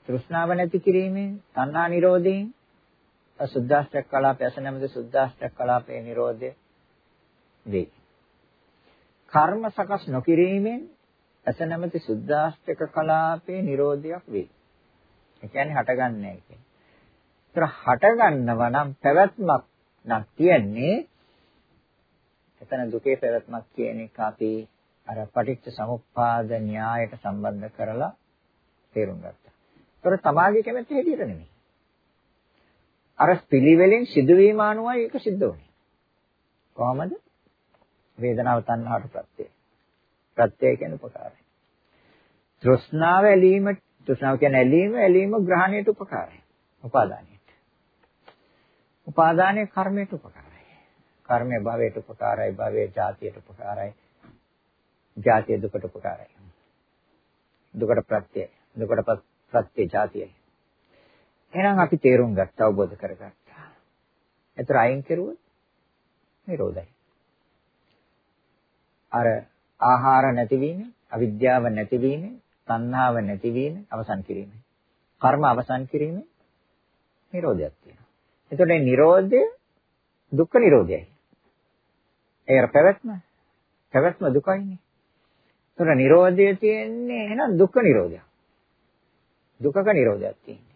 Speaker 1: තෘෂ්ණාව නැති කිරීමෙන් තණ්හා නිරෝධයෙන් සුද්දාෂ්ටක කලාපය ඇස නැමැති සුද්දාෂ්ටක කලාපයේ Nirodha වේ. කර්ම සකස් නොකිරීමෙන් ඇස නැමැති සුද්දාෂ්ටක කලාපයේ Nirodhayak වේ. ඒ කියන්නේ හටගන්නේ නැහැ කියන්නේ. ඒතර හටගන්නව නම් පැවැත්මක් නම් තියන්නේ එතන දුකේ පැවැත්මක් කියන එක අපි අර පටිච්ච සමුප්පාද න්‍යායට සම්බන්ධ කරලා තේරුම් ගත්තා. ඒතර තමාගේ කැමැත්ත හැටියට නෙමෙයි. අර පිළිවෙලෙන් සිදුවීම අනුවයි ඒක සිද්ධ වෙන්නේ. කොහොමද? වේදනාව තණ්හාවට ප්‍රත්‍යය. ප්‍රත්‍යය කියන්නේ උපකාරය. තෘෂ්ණාව ඇලීම තෘෂ්ණාව කියන්නේ ඇලීම ඇලීම ග්‍රහණයට උපකාරයි. උපාදානයට. උපාදානයේ කර්මයට උපකාරයි. කර්මය භවයට උපකාරයි, භවය ජාතියට උපකාරයි. ජාතිය දුකට උපකාරයි. දුකට ප්‍රත්‍යය. දුකට ප්‍රත්‍ය ජාතියයි. එහෙනම් අපි තේරුම් ගත්තා අවබෝධ කරගත්තා. ඒතර අයින් කරුවොත් නිරෝධයි. අර ආහාර නැතිවීම, අවිද්‍යාව නැතිවීම, තණ්හාව නැතිවීම අවසන් කිරීම. කර්ම අවසන් කිරීම නිරෝධයක් තියෙනවා. එතකොට මේ නිරෝධය දුක්ඛ නිරෝධයයි. ඒ පැවැත්ම පැවැත්ම දුකයිනේ. එතකොට නිරෝධය තියෙන්නේ එහෙනම් දුක්ඛ නිරෝධයක්. දුකක නිරෝධයක් තියෙන්නේ.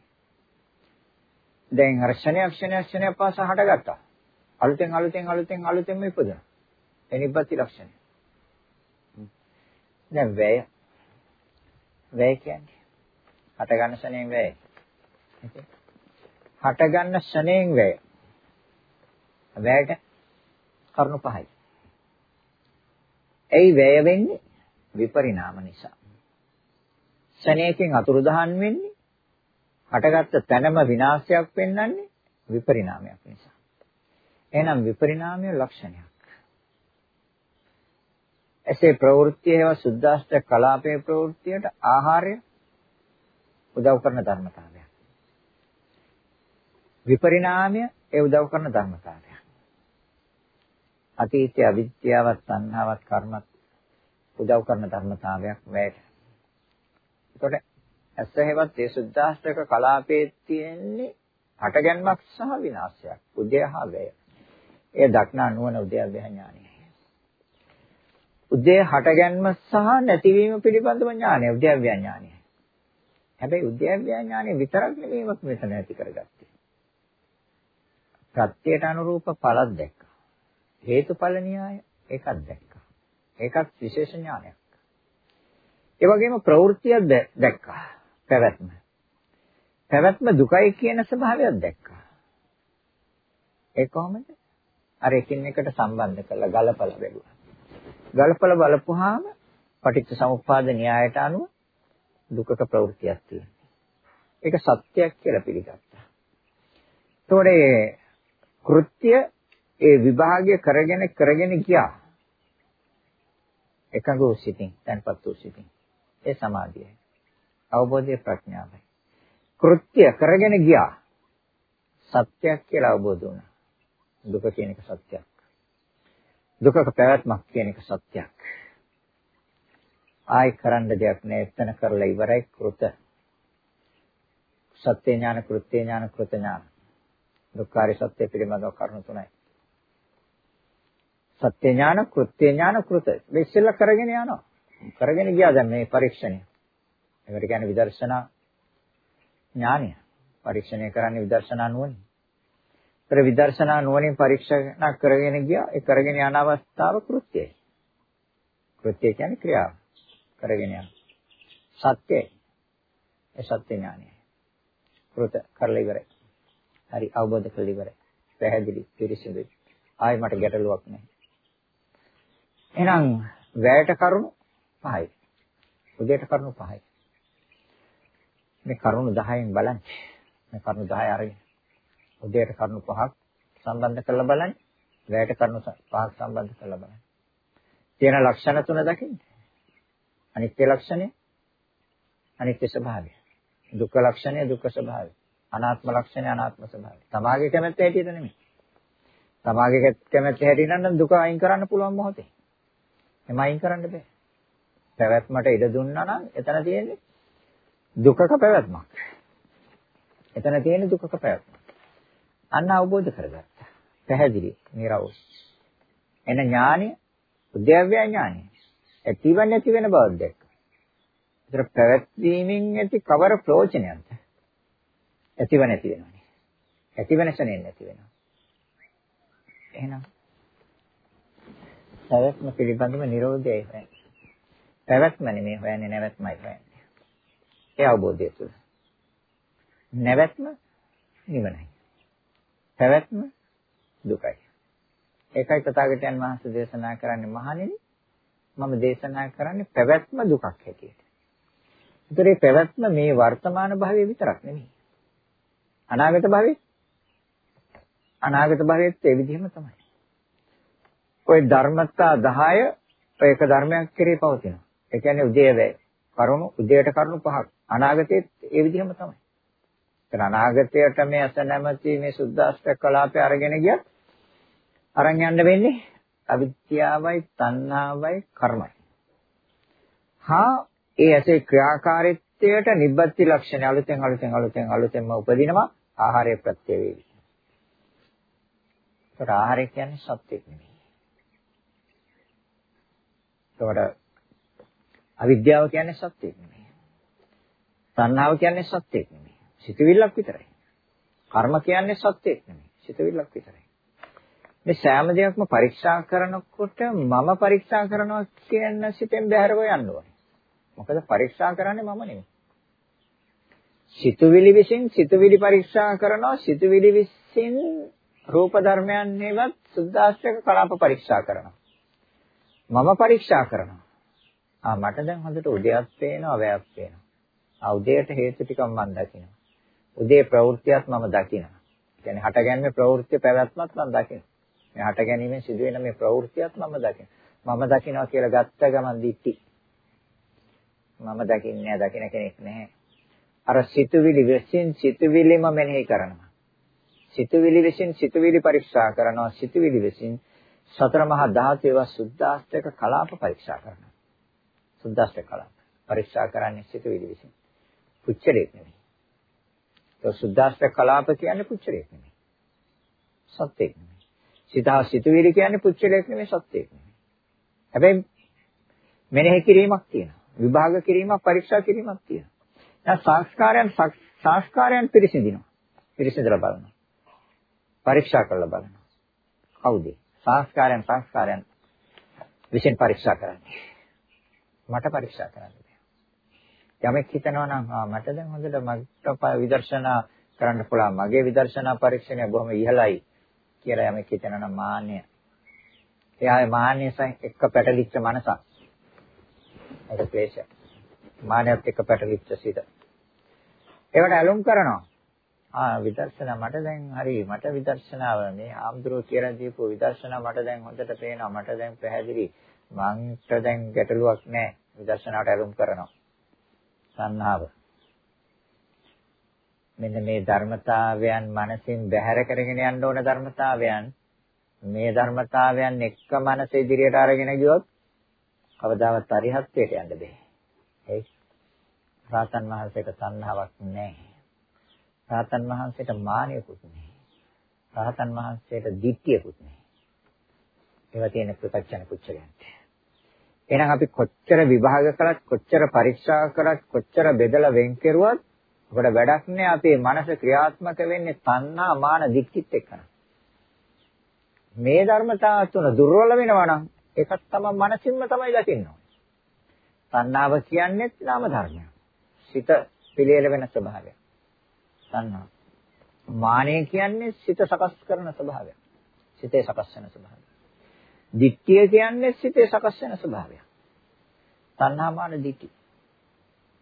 Speaker 1: දැන් අර ක්ෂණයක් ක්ෂණයක් ක්ෂණයක් පාසා හටගත්තා. අලුතෙන් අලුතෙන් අලුතෙන් අලුතෙන්ම ඉපදුණා. එනිපත්ති ලක්ෂණය. දැන් වැය වැය කියන්නේ හට ගන්න ශණයෙන් වැය. හට ගන්න ශණයෙන් වැය. වැයට කරුණු පහයි. ඇයි වැය වෙන්නේ? විපරිණාම නිසා. ශණයකින් අතුරුදහන් වෙන්නේ හටගත්ත තැනම විනාශයක් පෙන්වන්නේ විපරිණාමයක් නිසා. එහෙනම් විපරිණාමය ලක්ෂණයක්. එසේ ප්‍රවෘත්තිය හේව සුද්දාෂ්ට කලාපයේ ප්‍රවෘත්තියට ආහාරය උදව් කරන ධර්මතාවයක්. විපරිණාමය ඒ උදව් කරන ධර්මතාවයක්. අතීතය අවිද්‍යාවත් සංහාවත් කර්මත් උදව් කරන ධර්මතාවයක් වැයට. එතකොට ඇස හේවත් ඒ සුද්දාෂ්ටක කලාපයේ තියෙන්නේ හටගැන්මක් සහ විනාශයක්. උදයහා වැය. ඒ දක්නා නුවණ උදයව්‍ය ඥානය. උදේ හටගැන්ම සහ නැතිවීම පිළිබඳව ඥානය උද්‍යව්‍ය ඥානය. හැබැයි උද්‍යව්‍ය ඥානය විතරක් නෙමෙයි මෙතන ඇති කරගත්තේ. ප්‍රත්‍යයට අනුරූප ඵලක් දැක්කා. හේතුඵල න්‍යාය ඒකක් දැක්කා. ඒකත් විශේෂ ඥානයක්. ඒ වගේම ප්‍රවෘත්තියක් දැක්කා. පැවැත්ම. පැවැත්ම දුකයි කියන ස්වභාවයක් දැක්කා. ඒ කොහොමද? අර එකින් එකට සම්බන්ධ කරලා ගලපලා බැලුවා. ගලපලා බලපුවාම පටිච්ච සමුප්පාද න්‍යායට අනුව දුකක ප්‍රවෘත්තියක් තියෙනවා. ඒක සත්‍යයක් කියලා පිළිගත්තා. ඒතකොට කෘත්‍ය ඒ විභාගය කරගෙන කරගෙන ගියා. එකඟ වූ සිතින්, තන්පත් වූ සිතින්. ඒ සමාධියයි. අවබෝධයේ ප්‍රඥාවයි. කෘත්‍ය කරගෙන ගියා. සත්‍යයක් කියලා අවබෝධ වුණා. දුක කියන එක සත්‍යයක්. දුකක පැවැත්මක් කියන එක සත්‍යයක්. ආයි කරන්න දෙයක් නෑ එතන කරලා ඉවරයි කෘත. සත්‍ය ඥාන කෘත්‍ය ඥාන කෘත ඥාන. දුක්ඛාරි සත්‍ය පිළිබඳව කරුණු තුනයි. සත්‍ය ඥාන කෘත්‍ය ඥාන කෘත. මේ ඉස්සෙල්ලා කරගෙන යනවා. කරගෙන ගියා දැන් මේ පරීක්ෂණය. ඒකට කියන්නේ විදර්ශනා ඥානය. පරීක්ෂණය කරන්නේ විදර්ශනා නුවණින්. ඒතර විදර්ශනා නුවණින් පරීක්ෂණ කරගෙන ගියා. ඒ කරගෙන යන අවස්ථාව කෘත්‍යයි. කෘත්‍ය කියන්නේ ක්‍රියාව. කරගෙන යන. සත්‍යයි. ඒ සත්‍ය ඥානයයි. කෘත කරලා ඉවරයි. හරි අවබෝධ කරලා ඉවරයි. පැහැදිලි පිරිසිදුයි. ආයි මට ගැටලුවක් නැහැ. එහෙනම් වැයට කරුණු පහයි. උදේට කරුණු පහයි. මේ කරුණු 10න් බලන්න. මේ කරුණු 10 අරගෙන උදේට කරුණු පහක් සම්බන්ධ කරලා බලන්න. රැයට කරුණු පහක් සම්බන්ධ කරලා බලන්න. තියෙන ලක්ෂණ තුන දකින්න. අනිත්‍ය ලක්ෂණය, අනිත්‍ය ස්වභාවය. දුක්ඛ ලක්ෂණය, දුක්ඛ ස්වභාවය. අනාත්ම ලක්ෂණය, අනාත්ම ස්වභාවය. තමාගේ කැමැත්ත හැටියට නෙමෙයි. තමාගේ කැමැත්ත හැටියට නම් දුක අයින් කරන්න පුළුවන් මොහොතේ. එම අයින් කරන්න බෑ. පැවැත්මට ඉඩ දුන්නා නම් එතන තියෙන්නේ දුකක පැවැත්මක්. එතන තියෙන්නේ දුකක පැවැත්මක්. අන්න අවබෝධ කරගත්තා. පැහැදිලි, නිරවුල්. එන ඥානය, උද්‍යව්‍ය ඥානය. ඇතිව නැති වෙන බවක් දැක්කා. ඒතර පැවැත්වීමෙන් ඇති කවර ප්‍රයෝජනයක්ද? ඇතිව නැති වෙනවනේ. ඇතිව නැසෙන්නේ නැති වෙනවා. එහෙනම් පැවැත්ම පිළිබඳව Nirodhaයි හොයන්නේ. පැවැත්ම නෙමෙයි හොයන්නේ නැවැත්මයි හොයන්නේ. ඒ අවබෝධය තුළ. නැවැත්ම නිවනයි. පැවැත්ම දුකයි. ඒකයි තථාගතයන් වහන්සේ දේශනා කරන්නේ මහණෙනි මම දේශනා කරන්නේ පැවැත්ම දුකක් හැටියට. ඒතර මේ පැවැත්ම මේ වර්තමාන භාවයේ විතරක් නෙමෙයි. අනාගත භාවයේ අනාගත භාවයේත් ඒ විදිහම තමයි. ওই ධර්මතා 10 ඒක ධර්මයක් කෙරේ පවතිනවා. ඒ කියන්නේ උදේ වේ කරුණු උදේට කරුණු පහක්. අනාගතයේත් ඒ විදිහම තමයි. ඒතර අනාගතයට මේ අස නැමැති මේ සුද්දාෂ්ටක කලාපය අරගෙන ගියත් අරන් යන්න වෙන්නේ අවිද්‍යාවයි තණ්හාවයි කර්මයි. හා ඒ ඇසේ ක්‍රියාකාරීත්වයට නිබ්බති ලක්ෂණ අලුතෙන් අලුතෙන් අලුතෙන් අලුතෙන්ම උපදිනවා ආහාරය ප්‍රත්‍ය වේවි. ඒකට ආහාරය කියන්නේ සත්‍යෙක් නෙමෙයි. ඒකට අවිද්‍යාව කියන්නේ සත්‍යෙක් නෙමෙයි. තණ්හාව කියන්නේ සත්‍යෙක් නෙමෙයි. සිතවිල්ලක් විතරයි. කර්ම කියන්නේ සත්‍යෙක් නෙමෙයි. සිතවිල්ලක් විතරයි. මේ සෑම දෙයක්ම පරීක්ෂා කරනකොට මම පරීක්ෂා කරනවා කියන සිතෙන් බැහැරව යන්න ඕනේ. මොකද පරීක්ෂා කරන්නේ මම නෙමෙයි. සිතුවිලි විසින් සිතුවිලි පරීක්ෂා කරනවා සිතුවිලි විසින් රූප ධර්මයන් නේවත් සුද්ධාස්ත්‍රක කලාප පරීක්ෂා කරනවා. මම පරීක්ෂා කරනවා. ආ මට දැන් හොඳට උදයක් පේනවා වැයක් පේනවා. ආ උදේට හේතු ටිකක් මම දකිනවා. උදේ ප්‍රවෘත්තියත් මම දකිනවා. කියන්නේ හටගන්නේ ප්‍රවෘත්ති පැවැත්මත් මම දකිනවා. මේ හට ගැනීමෙන් සිදුවෙන මේ ප්‍රවෘත්තියත් මම දකින. මම දකිනවා කියලා ගත්ත ගමන් දිට්ටි. මම දකින්නේ දකින කෙනෙක් නැහැ. අර සිතුවිලි විසින් සිතුවිලිම මෙනෙහි කරනවා. සිතුවිලි විසින් සිතුවිලි පරීක්ෂා කරනවා. සිතුවිලි විසින් සතර මහා ධාතු ඒවා සුද්ධාස්තක කලාප පරීක්ෂා කරනවා. සුද්ධාස්තක කලාප පරීක්ෂා කරන්නේ සිතුවිලි විසින්. පුච්චලයක් නෙමෙයි. ඒ සුද්ධාස්තක කලාප කියන්නේ පුච්චලයක් නෙමෙයි. සත්‍යයක් නෙමෙයි. සිතා සිතුවිලි කියන්නේ පුච්චලයක් නෙමෙයි සත්‍යයක් නෙමෙයි. හැබැයි මෙනෙහි කිරීමක් තියෙනවා. විභාග කිරීමක් පරීක්ෂා කිරීමක් තියෙනවා. දැන් සංස්කාරයන් සංස්කාරයන් පිරිසිදිනවා. පිරිසිදලා බලනවා. පරීක්ෂා කරලා බලනවා. කවුද? සංස්කාරයන් සංස්කාරයන් විසින් පරීක්ෂා කරන්නේ. මට පරීක්ෂා කරන්න බෑ. යමෙක් හිතනවා නම් ආ මට දැන් හොඳට මට විදර්ශනා කරන්න පුළුවන්. මගේ විදර්ශනා පරීක්ෂණය බොහොම ඉහළයි. කියලා යමෙක් හිතනවා නම් මාන්නය. එයාගේ මාන්නයෙන් එක්ක පැටලිච්ච මනසක්. ඒක ක්ලේශය. මාන්නයත් එක්ක පැටලිච්ච සිත. ඒවට ඇලුම් කරනවා. ආ විදර්ශනා මට දැන් හරි මට විදර්ශනාව මේ ආම්ද්‍රෝ කියලා දීපු විදර්ශනා මට දැන් හොඳට පේනවා මට දැන් පැහැදිලි මන්ට දැන් ගැටලුවක් නැහැ විදර්ශනාවට ඇලුම් කරනවා සංහාව මෙන්න මේ ධර්මතාවයන් මනසින් බැහැර කරගෙන යන්න ඕන ධර්මතාවයන් මේ ධර්මතාවයන් එක්ක මනස ඉදිරියට අරගෙන ගියොත් කවදාවත් අරිහත්ත්වයට යන්න බෑ. ඒ රාතන් වහන්සේට තණ්හාවක් නැහැ. රාතන් වහන්සේට මානියකුත් නැහැ. රාතන් වහන්සේට ditthියකුත් නැහැ. ඒවා තියෙන ප්‍රත්‍යක්ෂණ කුච්චලයන්ට. එහෙනම් අපි කොච්චර විභාග කළත් කොච්චර පරීක්ෂා කළත් කොච්චර බෙදලා වෙන් කෙරුවත් අපට වැඩක් නෑ අපේ මනස ක්‍රියාත්මක වෙන්නේ තණ්හා මාන දික්කිත් එක්කන. මේ ධර්මතා තුන දුර්වල වෙනවා නම් ඒකත් තමයි මනසින්ම තමයි දකින්න ඕනේ. තණ්හාව කියන්නේ නාම ධර්මයක්. සිත පිළියෙල වෙන ස්වභාවය. තණ්හා. මානය කියන්නේ සිත සකස් කරන ස්වභාවය. සිතේ සකස් වෙන ස්වභාවය. දිට්ඨිය කියන්නේ සිතේ සකස් වෙන ස්වභාවය. තණ්හා මාන දිට්ඨි.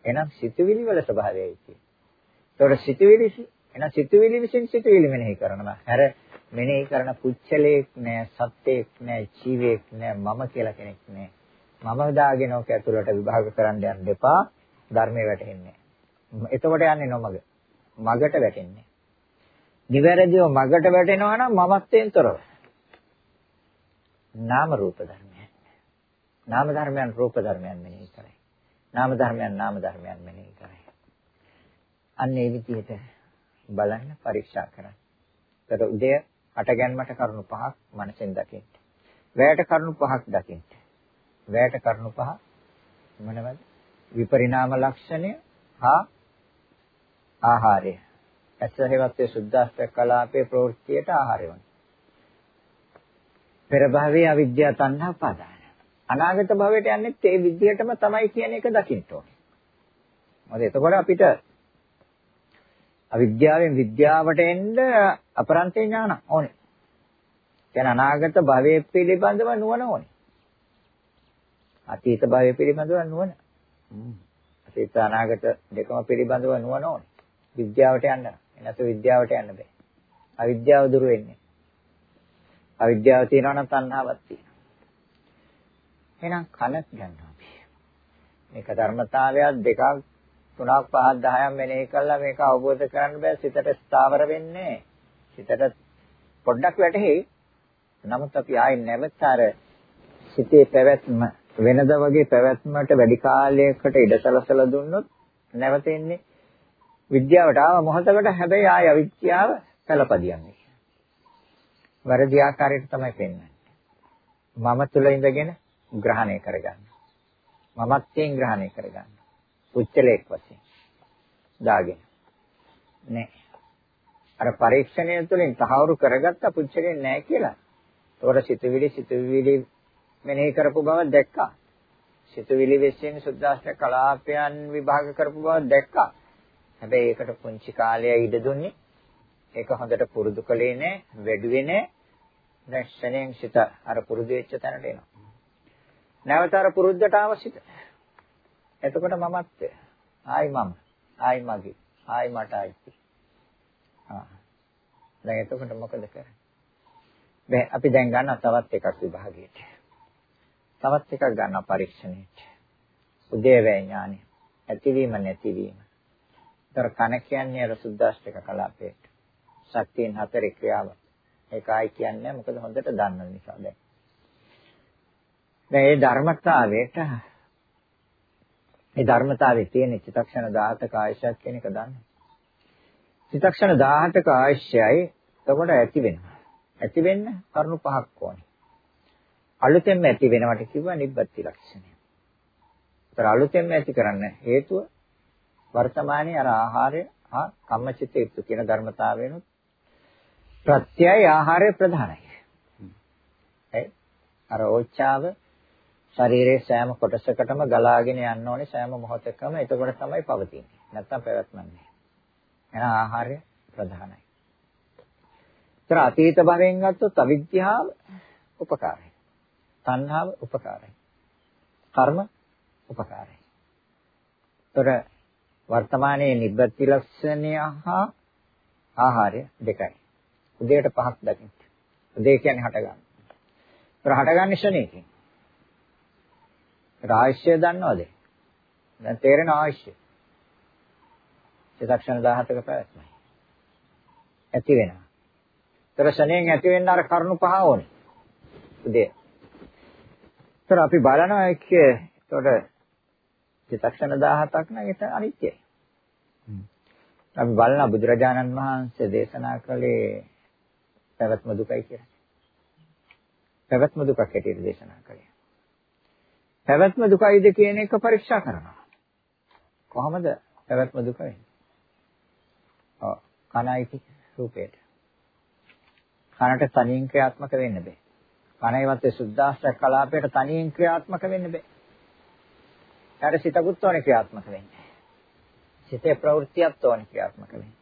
Speaker 1: එහෙනම් සිතවිලි වල ස්වභාවයයි කියන්නේ. ඒතකොට සිතුවිලි එන සිතුවිලි විසින් සිතුවිලි මෙනෙහි කරනවා. හැර මෙනෙහි කරන පුච්චලයක් නෑ, සත්‍යයක් නෑ, ජීවයක් නෑ, මම කියලා කෙනෙක් නෑ. මම දාගෙන ඔක ඇතුළට විභාග කරන්න යන්න එපා. ධර්මයේ වැටෙන්නේ. එතකොට යන්නේ නොමග. මගට වැටෙන්නේ. නිවැරදිව මගට වැටෙනවා නම් මමත්වයෙන් තොරව. නාම රූප ධර්මයන්. නාම ධර්මයන් රූප ධර්මයන් මෙනෙහි කරයි. නාම ධර්මයන් නාම ධර්මයන් මෙනෙහි කරයි. අන්න ඒ විදිහට බලන්න පරීක්ෂා කරන්න. ඒතර උදේ අටගැන්මට කරුණු පහක් මනසෙන් දකින්න. වැයට කරුණු පහක් දකින්න. වැයට කරුණු පහ මොනවද? විපරිණාම ලක්ෂණය හා ආහාරය. ඇස හේවත්වයේ සුද්ධාස්ත්‍ය කලාපයේ ප්‍රවෘත්තියට ආහාරය වන. පෙර භවයේ අවිද්‍යාව තණ්හා පාදාන. අනාගත භවයට යන්නේ ඒ විදිහටම තමයි කියන එක දකින්න ඕනේ. මොකද එතකොට අපිට අවිද්‍යාවෙන් විද්‍යාවට එන්න අපරන්තේ ඥාන ඕනේ. කියන අනාගත භවයේ පිළිබඳව නුවණ ඕනේ. අතීත භවයේ පිළිබඳව නුවණ. අතීත අනාගත දෙකම පිළිබඳව නුවණ ඕනේ. විද්‍යාවට යන්න. එනතු විද්‍යාවට යන්න බෑ. අවිද්‍යාව දුරු වෙන්නේ. අවිද්‍යාව තියෙනවා නම් තණ්හාවක් තියෙනවා. එහෙනම් කන ගන්නවා. මේක ධර්මතාවයක් දෙකක් තුනක් පහක් 10ක් මෙනෙහි කළා මේක අවබෝධ කරගන්න බෑ සිතට ස්ථාවර වෙන්නේ සිතට පොඩ්ඩක් වැටහෙයි නමුත් අපි ආයේ නැවත අර සිතේ පැවැත්ම වෙනද වගේ පැවැත්මට වැඩි කාලයකට ඉඩසලසලා දුන්නොත් නැවත එන්නේ විද්‍යාවට ආව මොහොතකට හැබැයි ආය අවිද්‍යාව පළපදියන්නේ. වැරදි ආකාරයට තමයි පෙන්වන්නේ. මම තුල ඉඳගෙන ග්‍රහණය කරගන්න. මමත්වයෙන් ග්‍රහණය කරගන්න. උච්චලයක් වශයෙන් දාගෙන. නෑ. අර පරීක්ෂණය තුළින් තහවුරු කරගත්ත පුච්චලේ නෑ කියලා. ඒතකොට සිතුවිලි සිතුවිලි මෙනෙහි කරපු බව දැක්කා. සිතුවිලි වෙස්යෙන් සුද්දාස්ත්‍ර කලාපයන් විභාග කරපු බව දැක්කා. හැබැයි ඒකට පුංචි කාලය ඉඩ දුන්නේ. ඒක හොඳට පුරුදු කළේ නෑ, වැඩුවේ නෑ. දැන් ශරණයෙන් සිත අර පුරුදු වෙච්ච තැනට එනවා. නැවත අර පුරුද්දට අවශ්‍යද? එතකොට මමත්වය. ආයි මම. ආයි මගේ. ආයි මට ආයි. ආ. දැන් එතකොට මොකද කරන්නේ? දැන් අපි දැන් ගන්න තවත් එකක් විභාගයට. තවත් එකක් ගන්න පරීක්ෂණයට. උදේවැය ඥානෙ. ඇතිවීම නැතිවීම. ඒතර කන කියන්නේ අර සුද්දාෂ්ටක කලාපයට. ශක්තියන් හතරේ ක්‍රියාව. ඒකයි කියන්නේ මොකද හොඳට දන්න නිසා දැන්. දැන් මේ ධර්මතාවයට මේ ධර්මතාවයේ තියෙන චිතක්ෂණ 17ක ආයශයක් කියන එක දන්නේ. චිතක්ෂණ 17ක ආයශයයි එතකොට ඇති වෙනවා. ඇති වෙන්න කරුණු පහක් ඕනේ. අලුතෙන්ම ඇති වෙනවට කිව්වා නිබ්බති ලක්ෂණය. ඒතර අලුතෙන්ම ඇති කරන්න හේතුව වර්තමානයේ අර ආහාරය හා කම්මචිත්ත යුක්ත කියන ධර්මතාවයනොත් ප්‍රත්‍යය ආහාරය ප්‍රධානයි. ඒ අර ඕච්චාව ශරීරයේ සෑම කොටසකටම ගලාගෙන යන්න ඕනේ සෑම මොහොතකම එතකොට තමයි පවතින්නේ. නැත්තම් පැවැත්මක් නැහැ. එහෙනම් ආහාරය ප්‍රධානයි. ඒතර අතීත භවයෙන් ගත්තොත් අවිද්‍යාව උපකාරයි. තණ්හාව උපකාරයි. කර්ම උපකාරයි. ඒතර වර්තමානයේ නිබ්බති ලක්ෂණය හා ආහාරය දෙකයි. උදේට පහක් දකින්න. උදේ කියන්නේ හට ගන්න. ඒතර හටගන්නේ ශනේකින්. රාශිය දන්නවද? දැන් තේරෙන ආශිය. චිත්තක්ෂණ 17ක පැවැත්මයි. ඇති වෙනවා. ඒතර ශණයෙන් ඇති වෙන්න අර කරුණු පහ ඕනේ. උදේ. ඒතර අපි බලනවා එක්කේ ඒතකොට චිත්තක්ෂණ 17ක් නම් ඒක අනිත්‍යයි. අපි බලන බුදුරජාණන් වහන්සේ දේශනා කළේ පැවැත්ම දුකයි කියලා. පැවැත්ම දුකක් හැටියට දේශනා කළේ. පැවැත්ම දුකයිද කියන එක පරීක්ෂා කරනවා. කොහොමද පැවැත්ම දුක වෙන්නේ? ඔව් කනයි රූපේට. කනට තනියෙන් ක්‍රියාත්මක වෙන්න බෑ. කනයිවත් ඒ සුද්දාස්ත්‍ර කලාපයට තනියෙන් ක්‍රියාත්මක වෙන්න බෑ. ඊට සිතකුත් ඕනේ ක්‍රියාත්මක වෙන්න. සිතේ ප්‍රවෘත්තියක් ඕනේ ක්‍රියාත්මක වෙන්න.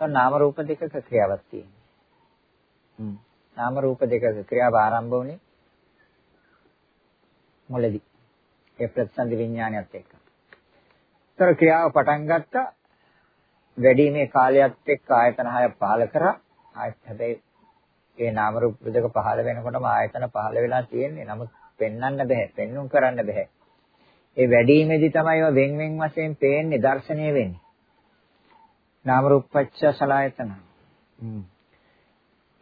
Speaker 1: තව නාම රූප දෙකක ක්‍රියාවක් තියෙනවා. හ්ම්. නාම රූප දෙකක ක්‍රියාව ආරම්භ වුණේ මුලදී. ඒ ප්‍රතිසන්දි විඥානයත් එක්ක. ତර ක්‍රියාව පටන් ගත්තා වැඩිමේ කාලයත් එක්ක ආයතන හය පහල කරා. ආයත හැබැයි ඒ නාම රූප දෙක පහල වෙනකොටම ආයතන පහල වෙලා තියෙන්නේ. නමුත් පෙන්වන්න බෑ. පෙන්눔 කරන්න බෑ. ඒ වැඩිමේදී තමයි ඒවා වෙන් වෙන් වශයෙන් පේන්නේ දර්ශනීය වෙන්නේ. නාම රූපච්ඡ සලායතන.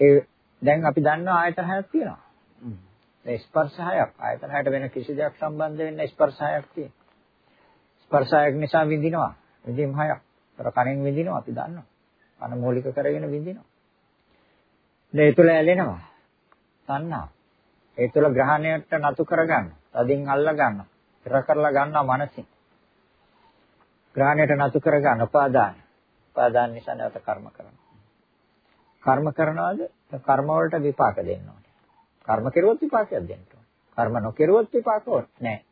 Speaker 1: ඒ දැන් අපි දන්නවා ආයතන හයක් තියෙනවා. මේ ස්පර්ශ හයක් ආයතන හයට වෙන කිසි දෙයක් සම්බන්ධ වෙන්න ස්පර්ශ හයක් තියෙනවා. ස්පර්ශ හයක් නිසා විඳිනවා. විඳීම් හයක්. අර කණෙන් විඳිනවා අපි දන්නවා. කන මූලික කරගෙන විඳිනවා. ඒ තුළ ඇලෙනවා. තණ්හා. ඒ තුළ ග්‍රහණයට නතු කරගන්න. තදින් අල්ල ගන්න. පෙර කරලා ගන්නවා මනසින්. ග්‍රහණයට නතු කරගන්න උපාදාන. උපාදාන නිසා නැවත කර්ම කරනවා. කර්ම කරනවාද? කර්ම වලට විපාක දෙන්න ඕනේ. කර්ම කෙරුවොත් විපාකයක් දෙන්න ඕනේ. කර්ම නොකෙරුවොත් විපාක නැහැ.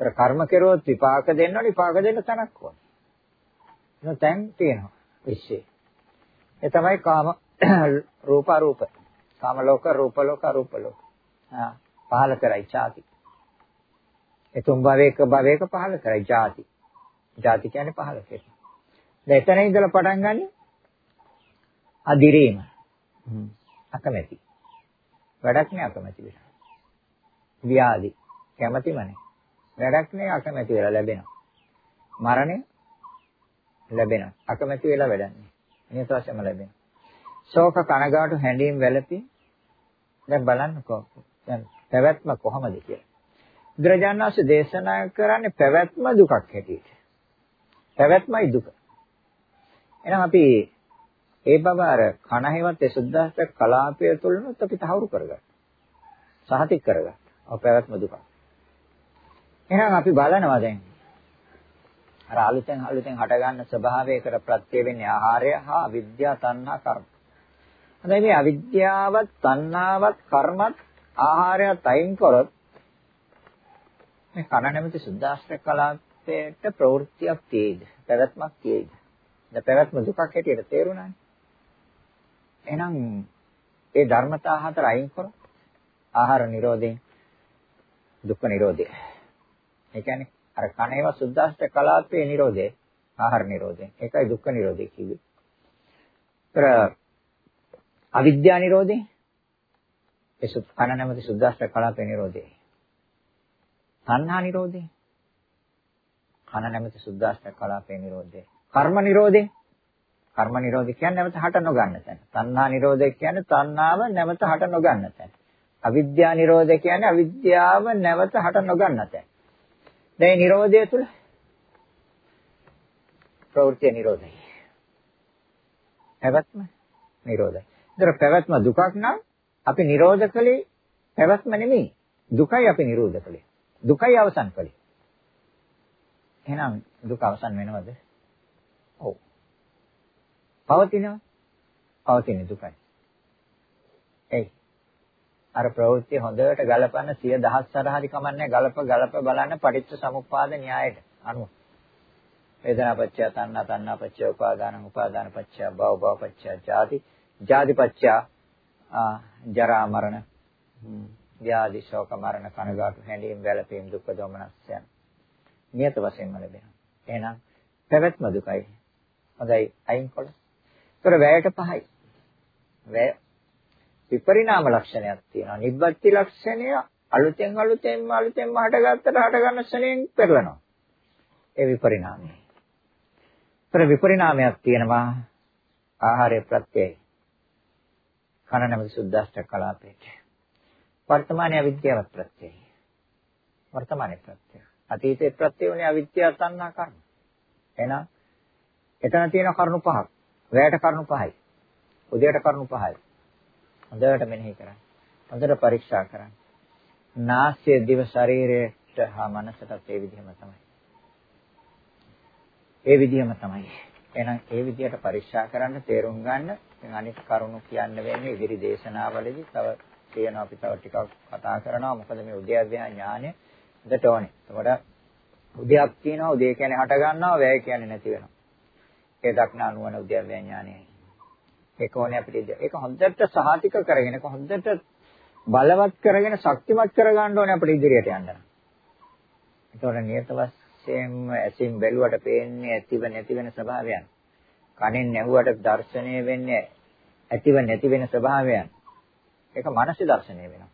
Speaker 1: ඒතර කර්ම කෙරුවොත් විපාක දෙන්න ඕනේ විපාක දෙන්න තැනක් ඕනේ. තැන් තියෙනවා විශ්ේ. ඒ තමයි කාම [clears throat] රූප අරූප. කාම ලෝක රූප ලෝක අරූප ලෝක. ආ පහල කරයි ඡාති. ඒ තුන් භවයක භවයක පහල කරයි ඡාති. ඡාති කියන්නේ පහල කෙරේ. දැන් එතන ඉඳලා පටන් ගන්නේ අදිරීම. අකමැති. වැඩක් නෑ අකමැති වෙලා. ව්‍යාධි කැමැතිම නෑ. වැඩක් නෑ අකමැති වෙලා ලැබෙනවා. මරණය ලැබෙනවා. අකමැති වෙලා වැඩන්නේ. නියත වශයෙන්ම ලැබෙනවා. ශෝක කනගාටු හැඬීම් වැළපී දැන් බලන්නකෝ. දැන් පැවැත්ම කොහොමද කියලා. බුදුරජාණන් වහන්සේ දේශනා කරන්නේ පැවැත්ම දුකක් හැටියට. පැවැත්මයි දුක. එහෙනම් අපි ඒ බව අර කණ හේවත් ඒ සුද්ධාස්ත කලාපය තුළනොත් අපි තහවුරු කරගන්න. සහතික කරගන්න. ඔව් පැවැත්ම දුක. එහෙනම් අපි බලනවා දැන් අර අලුතෙන් අලුතෙන් හටගන්න ස්වභාවයකට ප්‍රත්‍ය වෙන්නේ ආහාරය හා විද්‍යා තණ්හා කර්ම. හඳයි මේ අවිද්‍යාවත් තණ්හාවත් කර්මත් ආහාරයත් අයින් කරොත් මේ කන නැමැති සුද්දාශ්‍රය කලාපයට ප්‍රවෘත්තියක් තියෙයිද? පැවැත්මක් තියෙයිද? දැන් පැවැත්ම දුකක් හැටියට තේරුණානේ. එහෙනම් ඒ ධර්මතා හතර අයින් කරොත් ආහාර නිරෝධයෙන් දුක්ඛ නිරෝධය. ඒ කියන්නේ අර කණේව සුද්දාෂ්ට කලාපයේ නිරෝධය ආහාර නිරෝධය. ඒකයි දුක්ඛ නිරෝධය කිව්වේ. ඒතර අවිද්‍යා නිරෝධය ඒ සුත් කන නැමැති සුද්දාෂ්ට කලාපයේ නිරෝධය. තණ්හා නිරෝධය කන නැමැති සුද්දාෂ්ට කලාපයේ නිරෝධය. කර්ම නිරෝධය කර්ම නිරෝධය කියන්නේ නැවත හට නොගන්න තැන. තණ්හා නිරෝධය කියන්නේ තණ්හාව නැවත හට නොගන්න තැන. අවිද්‍යා නිරෝධය කියන්නේ අවිද්‍යාව නැවත හට නොගන්න තැන. දැන් නිරෝධය තුල ප්‍රවෘත්ති නිරෝධය. පැවැත්ම නිරෝධය. ඒතර පැවැත්ම දුකක් නම් අපි නිරෝධ කළේ පැවැත්ම නෙමෙයි. දුකයි අපි නිරෝධ කළේ. දුකයි අවසන් කළේ. එහෙනම් දුක අවසන් වෙනවද? ඔව්. පවතිනවා. පවතින දුකයි. එයි. අර ප්‍රවෘත්ති හොඳට ගලපන්න සිය දහස් සර හරි කමන්නේ ගලප ගලප බලන්න පටිච්ච සමුප්පාද න්‍යායට අනුව. වේදනා පච්චය තණ්හා තණ්හා පච්චය උපාදාන උපාදාන පච්චය භව භව පච්චය ජාති ජාති පච්චය ජරා මරණ ව්‍යාධි ශෝක මරණ කනගාටු හැඬීම් වැළපීම් දුක් දොමනස්යන් නියත වශයෙන්ම ලැබෙනවා. එහෙනම් පැවැත්ම දුකයි. හොඳයි අයින් කළ ඒතර වැයට පහයි. වැය විපරිණාම ලක්ෂණයක් තියෙනවා. නිබ්බත්ති ලක්ෂණය අලුතෙන් අලුතෙන්ම අලුතෙන්ම හටගත්තට හටගන්න ක්ෂණයෙන් පෙරලනවා. ඒ විපරිණාමය. ඒතර විපරිණාමයක් තියෙනවා ආහාරය ප්‍රත්‍යයයි. කන නැමති සුද්දාෂ්ට කලාපේට. වර්තමානයේ අවිද්‍යාව ප්‍රත්‍යයයි. වර්තමානයේ ප්‍රත්‍යය. අතීතයේ ප්‍රත්‍යය වුණේ අවිද්‍යාව තණ්හා කර්ම. එහෙනම් එතන තියෙන කරුණු පහක්. වැයට කරුණු පහයි. උදයට කරුණු පහයි. හොඳට මෙනෙහි කරන්න. හොඳට පරීක්ෂා කරන්න. නාස්‍ය දිව ශරීරයට හා මනසටත් ඒ විදිහම තමයි. ඒ විදිහම තමයි. එහෙනම් ඒ විදිහට පරීක්ෂා කරන්න තේරුම් ගන්න. ඉතින් අනිත් කරුණු කියන්න වෙන්නේ ඉදිරි දේශනාවලදී තව තියෙනවා අපි තව ටිකක් කතා කරනවා. මොකද මේ උද්‍යව්‍යා ඥානය දෙට ඕනේ. එතකොට උදයක් කියනවා උදේ කියන්නේ හට ගන්නවා වැය කියන්නේ නැති වෙනවා. ඒ දක්නා නුවණ උද්‍යව්‍ය ඥානයයි. ඒක ඕනේ අපිට. ඒක හොඳට සහතික කරගෙන ඒක හොඳට බලවත් කරගෙන ශක්තිමත් කරගන්න ඕනේ අපිට ඉදිරියට යන්න. ඒතකොට නියත වශයෙන්ම ඇසින් බැලුවට පේන්නේ ඇතිව නැති වෙන ස්වභාවයන්. කනෙන් ඇහුවට දර්ශනය වෙන්නේ ඇතිව නැති වෙන ස්වභාවයන්. ඒක මානසික දර්ශනය වෙනවා.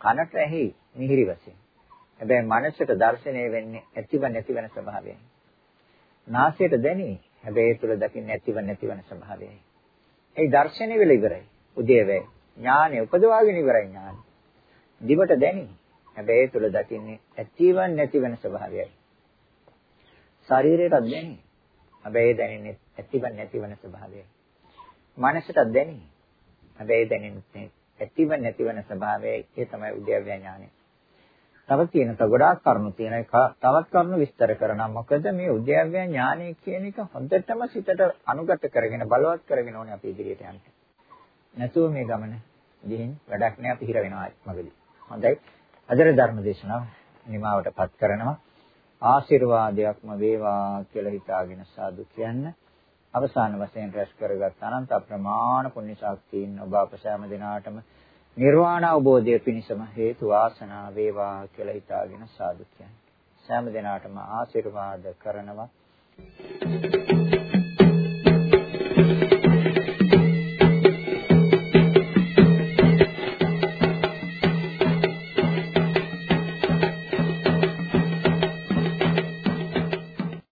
Speaker 1: කනට ඇහි මිහිරි වශයෙන්. හැබැයි මනසට දර්ශනය වෙන්නේ ඇතිව නැති වෙන ස්වභාවයයි. නාසයට දැනේ හැබැයි ඒ තුල දකින්න ඇතිව නැතිවන ස්වභාවයයි. ඒ දර්ශනේ වෙල ඉවරයි. උදේවේ ඥානෙ උපදවාගෙන ඉවරයි ඥානෙ. දිවට දැනි. හැබැයි ඒ තුල දකින්නේ ඇතිව නැතිවන ස්වභාවයයි. ශරීරයටත් දැනි. හැබැයි ඒ දැනෙන්නේ ඇතිව නැතිවන ස්වභාවයයි. මනසටත් දැනි. හැබැයි දැනෙන්නේ ඇතිව නැතිවන ස්වභාවයයි. ඒ තමයි උද්‍යව්‍ය ඥානෙ. තව තියෙන තව ගොඩාක් කරුණු තියෙන එක තවත් කරුණු විස්තර කරනවා. මොකද මේ උද්‍යව්‍ය ඥානය කියන එක හොඳටම සිතට අනුගත කරගෙන බලවත් කරගෙන ඕනේ අපි ඉදිරියට යන්න. නැතුව මේ ගමන ගිහින් වැඩක් නෑ අපි හිර වෙනවා මගදී. හොඳයි. අදට ධර්ම දේශනාව නිමාවටපත් කරනවා. ආශිර්වාදයක්ම වේවා කියලා හිතාගෙන සාදු කියන්න. අවසාන වශයෙන් රැස් කරගත් අනන්ත අප්‍රමාණ පුණ්‍ය ශක්තියින් ඔබ අප සෑම දිනාටම නිර්වාණ අවබෝධය පිණිසම හේතු වාසනා වේවා කියලා හිතාගෙන සාදු කියන්නේ. සෑම දිනාටම ආශිර්වාද කරනවා. Thank you.